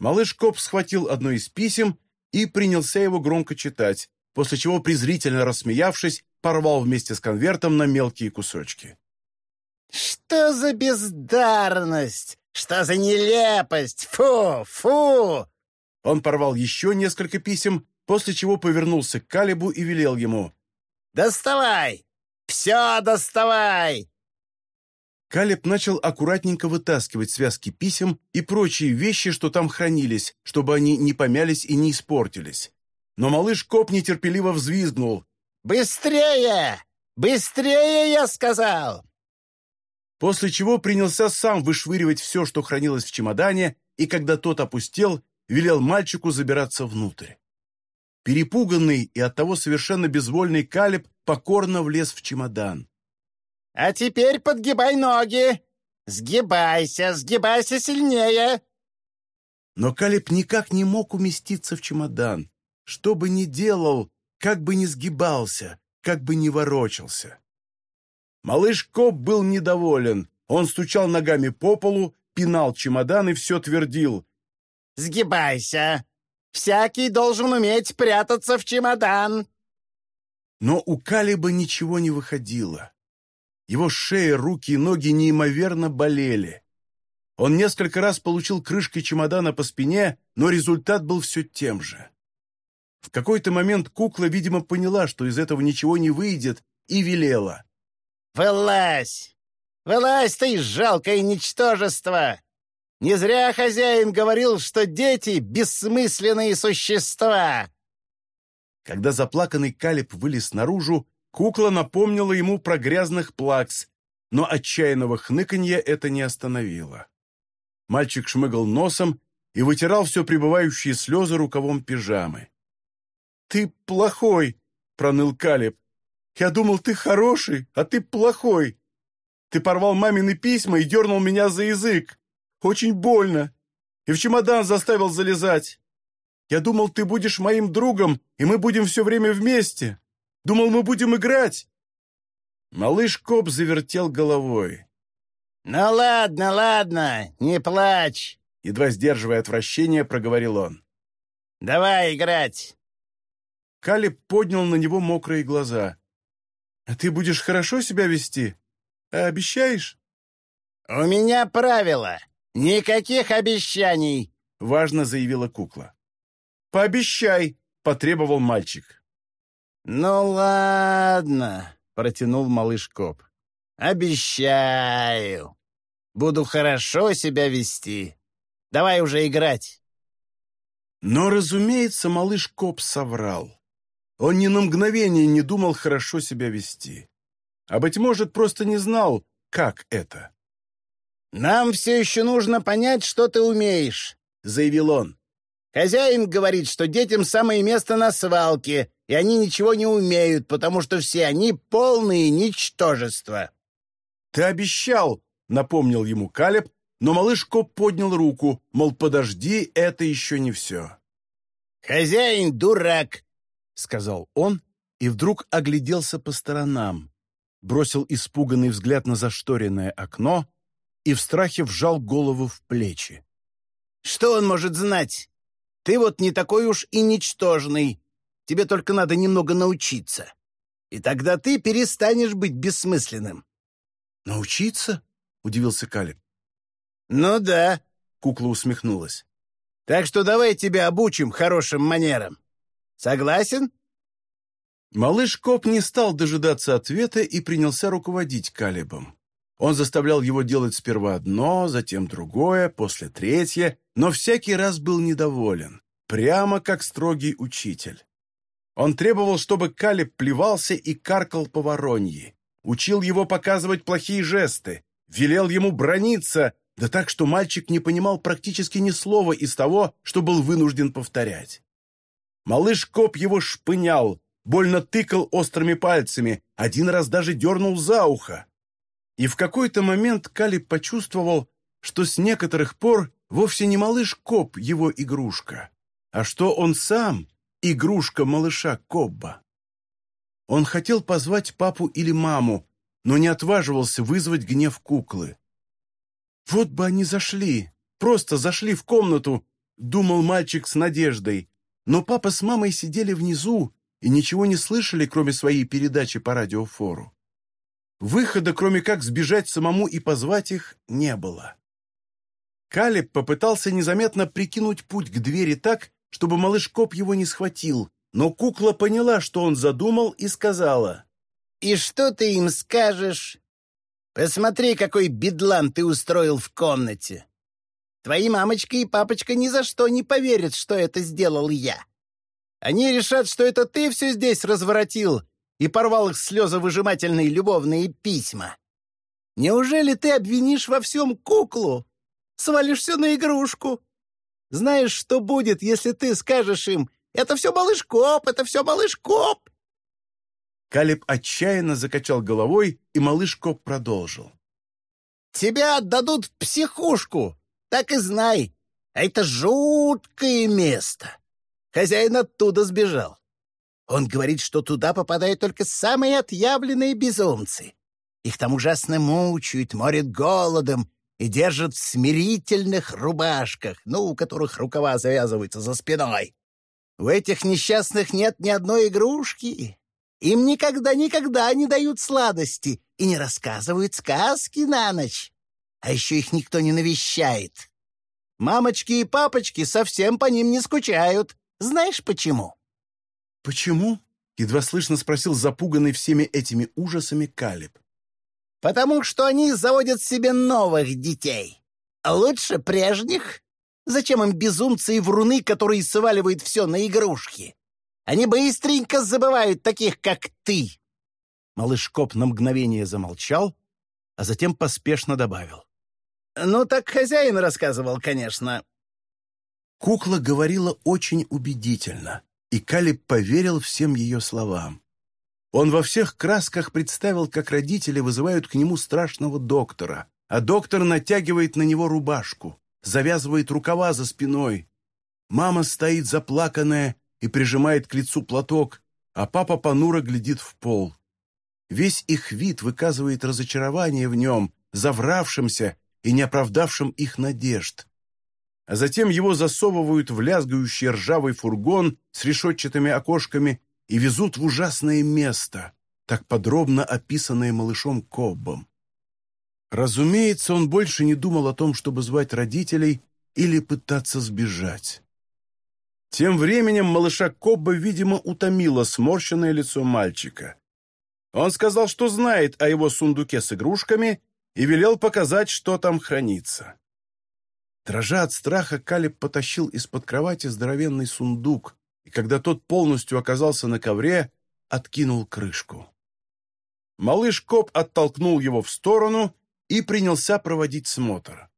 Малыш Коп схватил одно из писем и принялся его громко читать, после чего, презрительно рассмеявшись, порвал вместе с конвертом на мелкие кусочки. «Что за бездарность? Что за нелепость? Фу, фу!» Он порвал еще несколько писем, после чего повернулся к Калибу и велел ему. «Доставай! Все доставай!» Калиб начал аккуратненько вытаскивать связки писем и прочие вещи, что там хранились, чтобы они не помялись и не испортились. Но малыш Коп нетерпеливо взвизгнул. «Быстрее! Быстрее, я сказал!» После чего принялся сам вышвыривать все, что хранилось в чемодане, и когда тот опустел, велел мальчику забираться внутрь. Перепуганный и оттого совершенно безвольный Калиб покорно влез в чемодан. «А теперь подгибай ноги! Сгибайся, сгибайся сильнее!» Но Калиб никак не мог уместиться в чемодан. Что бы ни делал, как бы ни сгибался, как бы ни ворочался. Малыш Коп был недоволен. Он стучал ногами по полу, пинал чемодан и все твердил. «Сгибайся! Всякий должен уметь прятаться в чемодан!» Но у Калиба ничего не выходило. Его шея, руки и ноги неимоверно болели. Он несколько раз получил крышкой чемодана по спине, но результат был все тем же. В какой-то момент кукла, видимо, поняла, что из этого ничего не выйдет, и велела. «Вылазь! Вылазь ты, жалкое ничтожество! Не зря хозяин говорил, что дети — бессмысленные существа!» Когда заплаканный Калиб вылез наружу, кукла напомнила ему про грязных плакс, но отчаянного хныканья это не остановило. Мальчик шмыгал носом и вытирал все прибывающие слезы рукавом пижамы. «Ты плохой!» — проныл Калиб. «Я думал, ты хороший, а ты плохой. Ты порвал мамины письма и дернул меня за язык. Очень больно. И в чемодан заставил залезать. Я думал, ты будешь моим другом, и мы будем все время вместе. Думал, мы будем играть». Малыш Коп завертел головой. «Ну ладно, ладно, не плачь!» Едва сдерживая отвращение, проговорил он. Давай играть!» Калиб поднял на него мокрые глаза. «А ты будешь хорошо себя вести? А обещаешь?» «У меня правило. Никаких обещаний!» — важно заявила кукла. «Пообещай!» — потребовал мальчик. «Ну ладно», — протянул малыш Коп. «Обещаю. Буду хорошо себя вести. Давай уже играть». Но, разумеется, малыш Коп соврал. Он ни на мгновение не думал хорошо себя вести. А, быть может, просто не знал, как это. «Нам все еще нужно понять, что ты умеешь», — заявил он. «Хозяин говорит, что детям самое место на свалке, и они ничего не умеют, потому что все они полные ничтожества». «Ты обещал», — напомнил ему Калеб, но малыш Коп поднял руку, мол, подожди, это еще не все. «Хозяин дурак», — сказал он, и вдруг огляделся по сторонам, бросил испуганный взгляд на зашторенное окно и в страхе вжал голову в плечи. «Что он может знать? Ты вот не такой уж и ничтожный. Тебе только надо немного научиться. И тогда ты перестанешь быть бессмысленным». «Научиться?» — удивился Калиб. «Ну да», — кукла усмехнулась. «Так что давай тебя обучим хорошим манерам. Согласен?» Малыш Коп не стал дожидаться ответа и принялся руководить Калибом. Он заставлял его делать сперва одно, затем другое, после третье, но всякий раз был недоволен, прямо как строгий учитель. Он требовал, чтобы Калиб плевался и каркал по вороньи, учил его показывать плохие жесты, велел ему брониться, да так, что мальчик не понимал практически ни слова из того, что был вынужден повторять. Малыш Коп его шпынял, больно тыкал острыми пальцами, один раз даже дернул за ухо. И в какой-то момент Калиб почувствовал, что с некоторых пор вовсе не малыш Коп его игрушка, а что он сам игрушка малыша Кобба. Он хотел позвать папу или маму, но не отваживался вызвать гнев куклы. «Вот бы они зашли, просто зашли в комнату», — думал мальчик с надеждой. Но папа с мамой сидели внизу и ничего не слышали, кроме своей передачи по радиофору. Выхода, кроме как сбежать самому и позвать их, не было. Калиб попытался незаметно прикинуть путь к двери так, чтобы малыш Коп его не схватил, но кукла поняла, что он задумал, и сказала. «И что ты им скажешь? Посмотри, какой бедлам ты устроил в комнате. Твои мамочка и папочка ни за что не поверят, что это сделал я. Они решат, что это ты все здесь разворотил, и порвал их слезовыжимательные любовные письма. Неужели ты обвинишь во всем куклу? Свалишь все на игрушку? Знаешь, что будет, если ты скажешь им «Это все малыш Коп, это все малыш Коп»?» Калиб отчаянно закачал головой, и малыш Коп продолжил. «Тебя отдадут в психушку, так и знай. А это жуткое место. Хозяин оттуда сбежал. Он говорит, что туда попадают только самые отъявленные безумцы. Их там ужасно мучают, морят голодом и держат в смирительных рубашках, ну, у которых рукава завязываются за спиной. У этих несчастных нет ни одной игрушки. Им никогда-никогда не дают сладости и не рассказывают сказки на ночь. А еще их никто не навещает. Мамочки и папочки совсем по ним не скучают. Знаешь почему? «Почему?» — едва слышно спросил запуганный всеми этими ужасами Калиб. «Потому что они заводят себе новых детей. Лучше прежних. Зачем им безумцы и вруны, которые сваливают все на игрушки? Они быстренько забывают таких, как ты». Малыш Коп на мгновение замолчал, а затем поспешно добавил. «Ну, так хозяин рассказывал, конечно». Кукла говорила очень убедительно и Калиб поверил всем ее словам. Он во всех красках представил, как родители вызывают к нему страшного доктора, а доктор натягивает на него рубашку, завязывает рукава за спиной. Мама стоит заплаканная и прижимает к лицу платок, а папа понуро глядит в пол. Весь их вид выказывает разочарование в нем, завравшимся и не оправдавшим их надежд. а затем его засовывают в лязгающий ржавый фургон с решетчатыми окошками и везут в ужасное место, так подробно описанное малышом Коббом. Разумеется, он больше не думал о том, чтобы звать родителей или пытаться сбежать. Тем временем малыша Кобба, видимо, утомило сморщенное лицо мальчика. Он сказал, что знает о его сундуке с игрушками и велел показать, что там хранится. Дрожа от страха, Калиб потащил из-под кровати здоровенный сундук, и когда тот полностью оказался на ковре, откинул крышку. Малыш Коб оттолкнул его в сторону и принялся проводить смотр.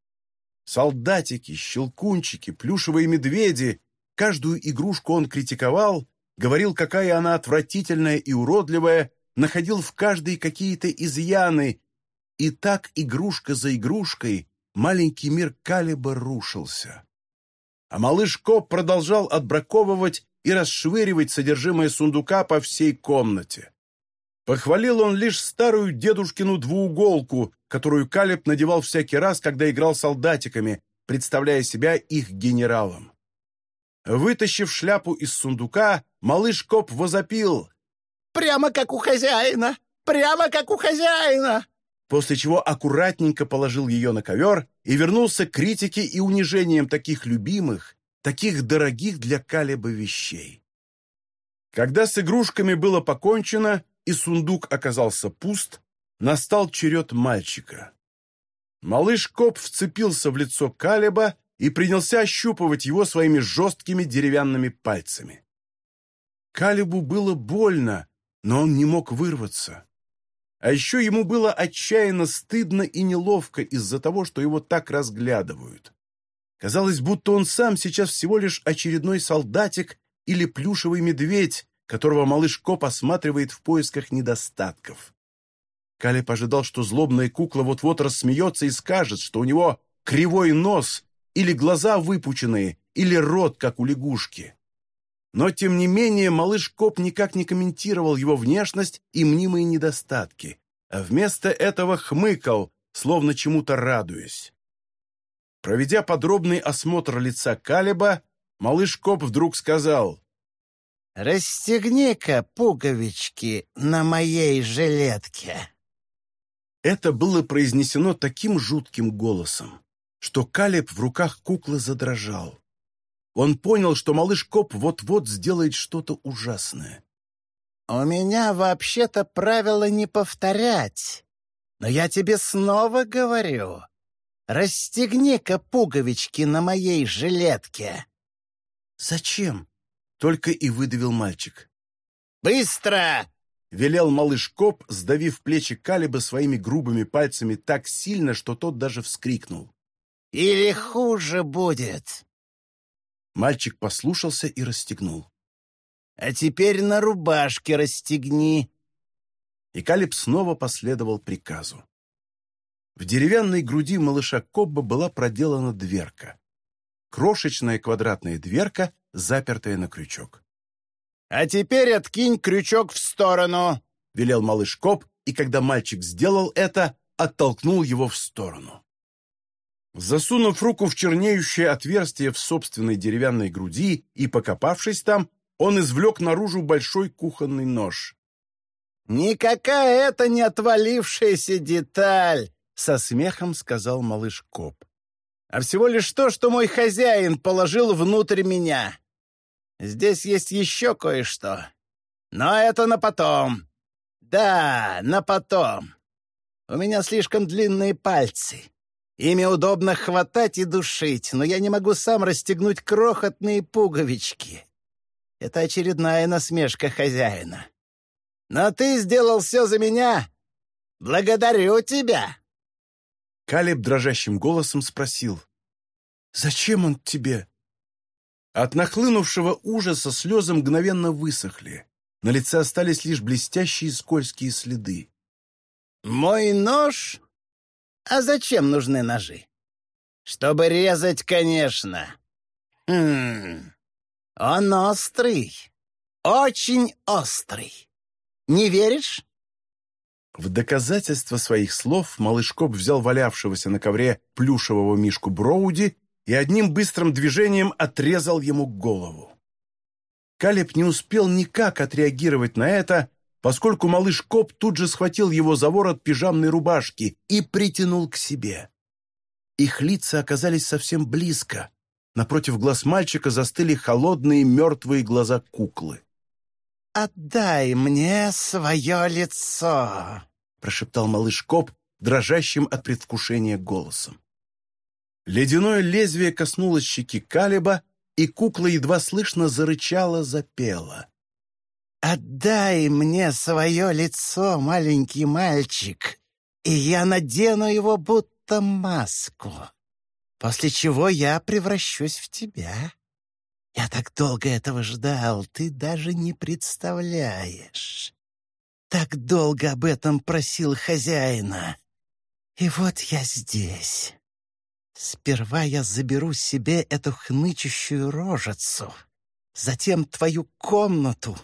Солдатики, щелкунчики, плюшевые медведи — каждую игрушку он критиковал, говорил, какая она отвратительная и уродливая, находил в каждой какие-то изъяны, и так игрушка за игрушкой маленький мир Калиба рушился. А малыш Коб продолжал отбраковывать и расшвыривать содержимое сундука по всей комнате. Похвалил он лишь старую дедушкину двууголку, которую Калеб надевал всякий раз, когда играл солдатиками, представляя себя их генералом. Вытащив шляпу из сундука, малыш Коп возопил. «Прямо как у хозяина! Прямо как у хозяина!» После чего аккуратненько положил ее на ковер и вернулся к критике и унижениям таких любимых, таких дорогих для Калеба вещей. Когда с игрушками было покончено и сундук оказался пуст, настал черед мальчика. Малыш Коп вцепился в лицо Калеба и принялся ощупывать его своими жесткими деревянными пальцами. Калебу было больно, но он не мог вырваться. А еще ему было отчаянно стыдно и неловко из-за того, что его так разглядывают. Казалось, будто он сам сейчас всего лишь очередной солдатик или плюшевый медведь, которого малыш Коп осматривает в поисках недостатков. Калеб ожидал, что злобная кукла вот-вот рассмеется и скажет, что у него кривой нос или глаза выпученные, или рот, как у лягушки. Но, тем не менее, малыш Коп никак не комментировал его внешность и мнимые недостатки, а вместо этого хмыкал, словно чему-то радуясь. Проведя подробный осмотр лица Калиба, малыш Коп вдруг сказал «Расстегни-ка пуговички на моей жилетке». Это было произнесено таким жутким голосом, что Калеб в руках куклы задрожал. Он понял, что малыш Коп вот-вот сделает что-то ужасное. «У меня вообще-то правило не повторять, но я тебе снова говорю, Расстегни-ка пуговички на моей жилетке!» «Зачем?» — только и выдавил мальчик. «Быстро!» — велел малыш Коп, сдавив плечи Калиба своими грубыми пальцами так сильно, что тот даже вскрикнул. «Или хуже будет!» Мальчик послушался и расстегнул. «А теперь на рубашке расстегни!» И Калиб снова последовал приказу. В деревянной груди малыша Кобба была проделана дверка. Крошечная квадратная дверка, запертая на крючок. «А теперь откинь крючок в сторону!» — велел малыш Коб, и когда мальчик сделал это, оттолкнул его в сторону. Засунув руку в чернеющее отверстие в собственной деревянной груди и покопавшись там, он извлек наружу большой кухонный нож. «Никакая это не отвалившаяся деталь!» со смехом сказал малыш Коп. «А всего лишь то, что мой хозяин положил внутрь меня. Здесь есть еще кое-что. Но это на потом. Да, на потом. У меня слишком длинные пальцы. Ими удобно хватать и душить, но я не могу сам расстегнуть крохотные пуговички. Это очередная насмешка хозяина. Но ты сделал все за меня. Благодарю тебя!» Калеб дрожащим голосом спросил. «Зачем он тебе?» От нахлынувшего ужаса слезы мгновенно высохли. На лице остались лишь блестящие скользкие следы. «Мой нож? А зачем нужны ножи? Чтобы резать, конечно. Хм, он острый, очень острый. Не веришь?» В доказательство своих слов малыш Коп взял валявшегося на ковре плюшевого мишку Броуди и одним быстрым движением отрезал ему голову. Калеб не успел никак отреагировать на это, поскольку малыш Коп тут же схватил его за ворот пижамной рубашки и притянул к себе. Их лица оказались совсем близко. Напротив глаз мальчика застыли холодные мертвые глаза куклы. «Отдай мне свое лицо!» — прошептал малыш Коп, дрожащим от предвкушения голосом. Ледяное лезвие коснулось щеки Калиба, и кукла едва слышно зарычала, запела. «Отдай мне свое лицо, маленький мальчик, и я надену его будто маску, после чего я превращусь в тебя. Я так долго этого ждал, ты даже не представляешь. Так долго об этом просил хозяина. И вот я здесь. Сперва я заберу себе эту хнычущую рожицу, затем твою комнату,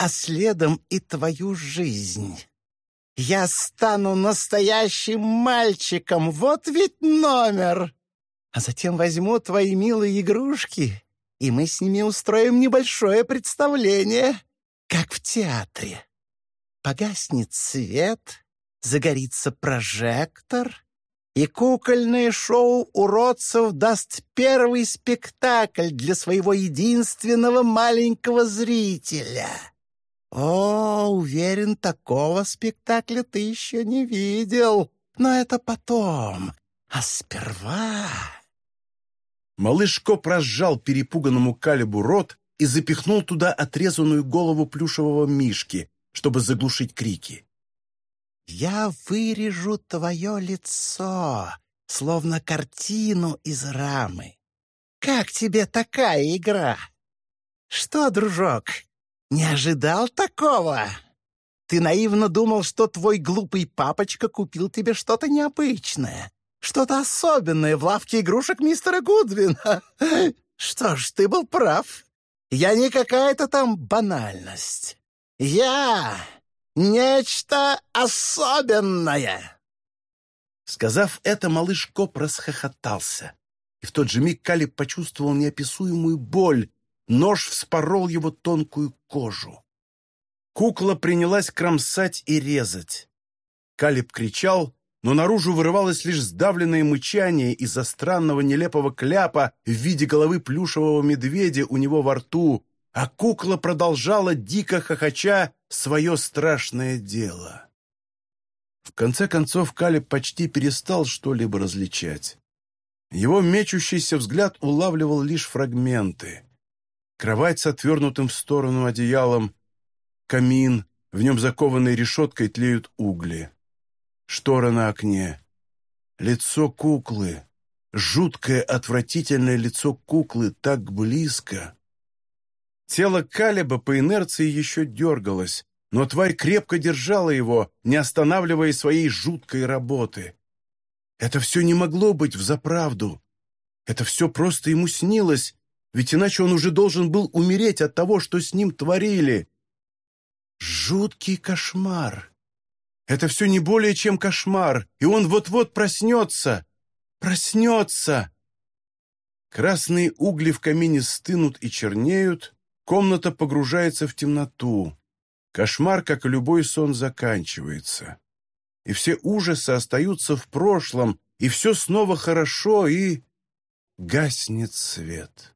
а следом и твою жизнь. Я стану настоящим мальчиком, вот ведь номер. А затем возьму твои милые игрушки, и мы с ними устроим небольшое представление, как в театре. Погаснет свет, загорится прожектор, и кукольное шоу уродцев даст первый спектакль для своего единственного маленького зрителя. О, уверен, такого спектакля ты еще не видел, но это потом, а сперва... Малыш Коп разжал перепуганному Калибу рот и запихнул туда отрезанную голову плюшевого мишки, чтобы заглушить крики. Я вырежу твое лицо, словно картину из рамы. Как тебе такая игра? Что, дружок, не ожидал такого? Ты наивно думал, что твой глупый папочка купил тебе что-то необычное, что-то особенное в лавке игрушек мистера Гудвина. Что ж, ты был прав. Я не какая-то там банальность. Я Нечто особенное!» Сказав это, малыш Коп расхохотался. И в тот же миг Калиб почувствовал неописуемую боль. Нож вспорол его тонкую кожу. Кукла принялась кромсать и резать. Калиб кричал, но наружу вырывалось лишь сдавленное мычание из-за странного нелепого кляпа в виде головы плюшевого медведя у него во рту, а кукла продолжала, дико хохоча, свое страшное дело. В конце концов, Калиб почти перестал что-либо различать. Его мечущийся взгляд улавливал лишь фрагменты. Кровать с отвернутым в сторону одеялом, камин, в нем закованной решеткой тлеют угли, штора на окне, лицо куклы, жуткое отвратительное лицо куклы так близко. Тело Калиба по инерции еще дергалось, но тварь крепко держала его, не останавливая своей жуткой работы. Это все не могло быть взаправду. Это все просто ему снилось, ведь иначе он уже должен был умереть от того, что с ним творили. Жуткий кошмар. Это все не более чем кошмар, и он вот-вот проснется. Проснется. Красные угли в камине стынут и чернеют, Комната погружается в темноту. Кошмар, как и любой сон, заканчивается. И все ужасы остаются в прошлом, и все снова хорошо, и гаснет свет.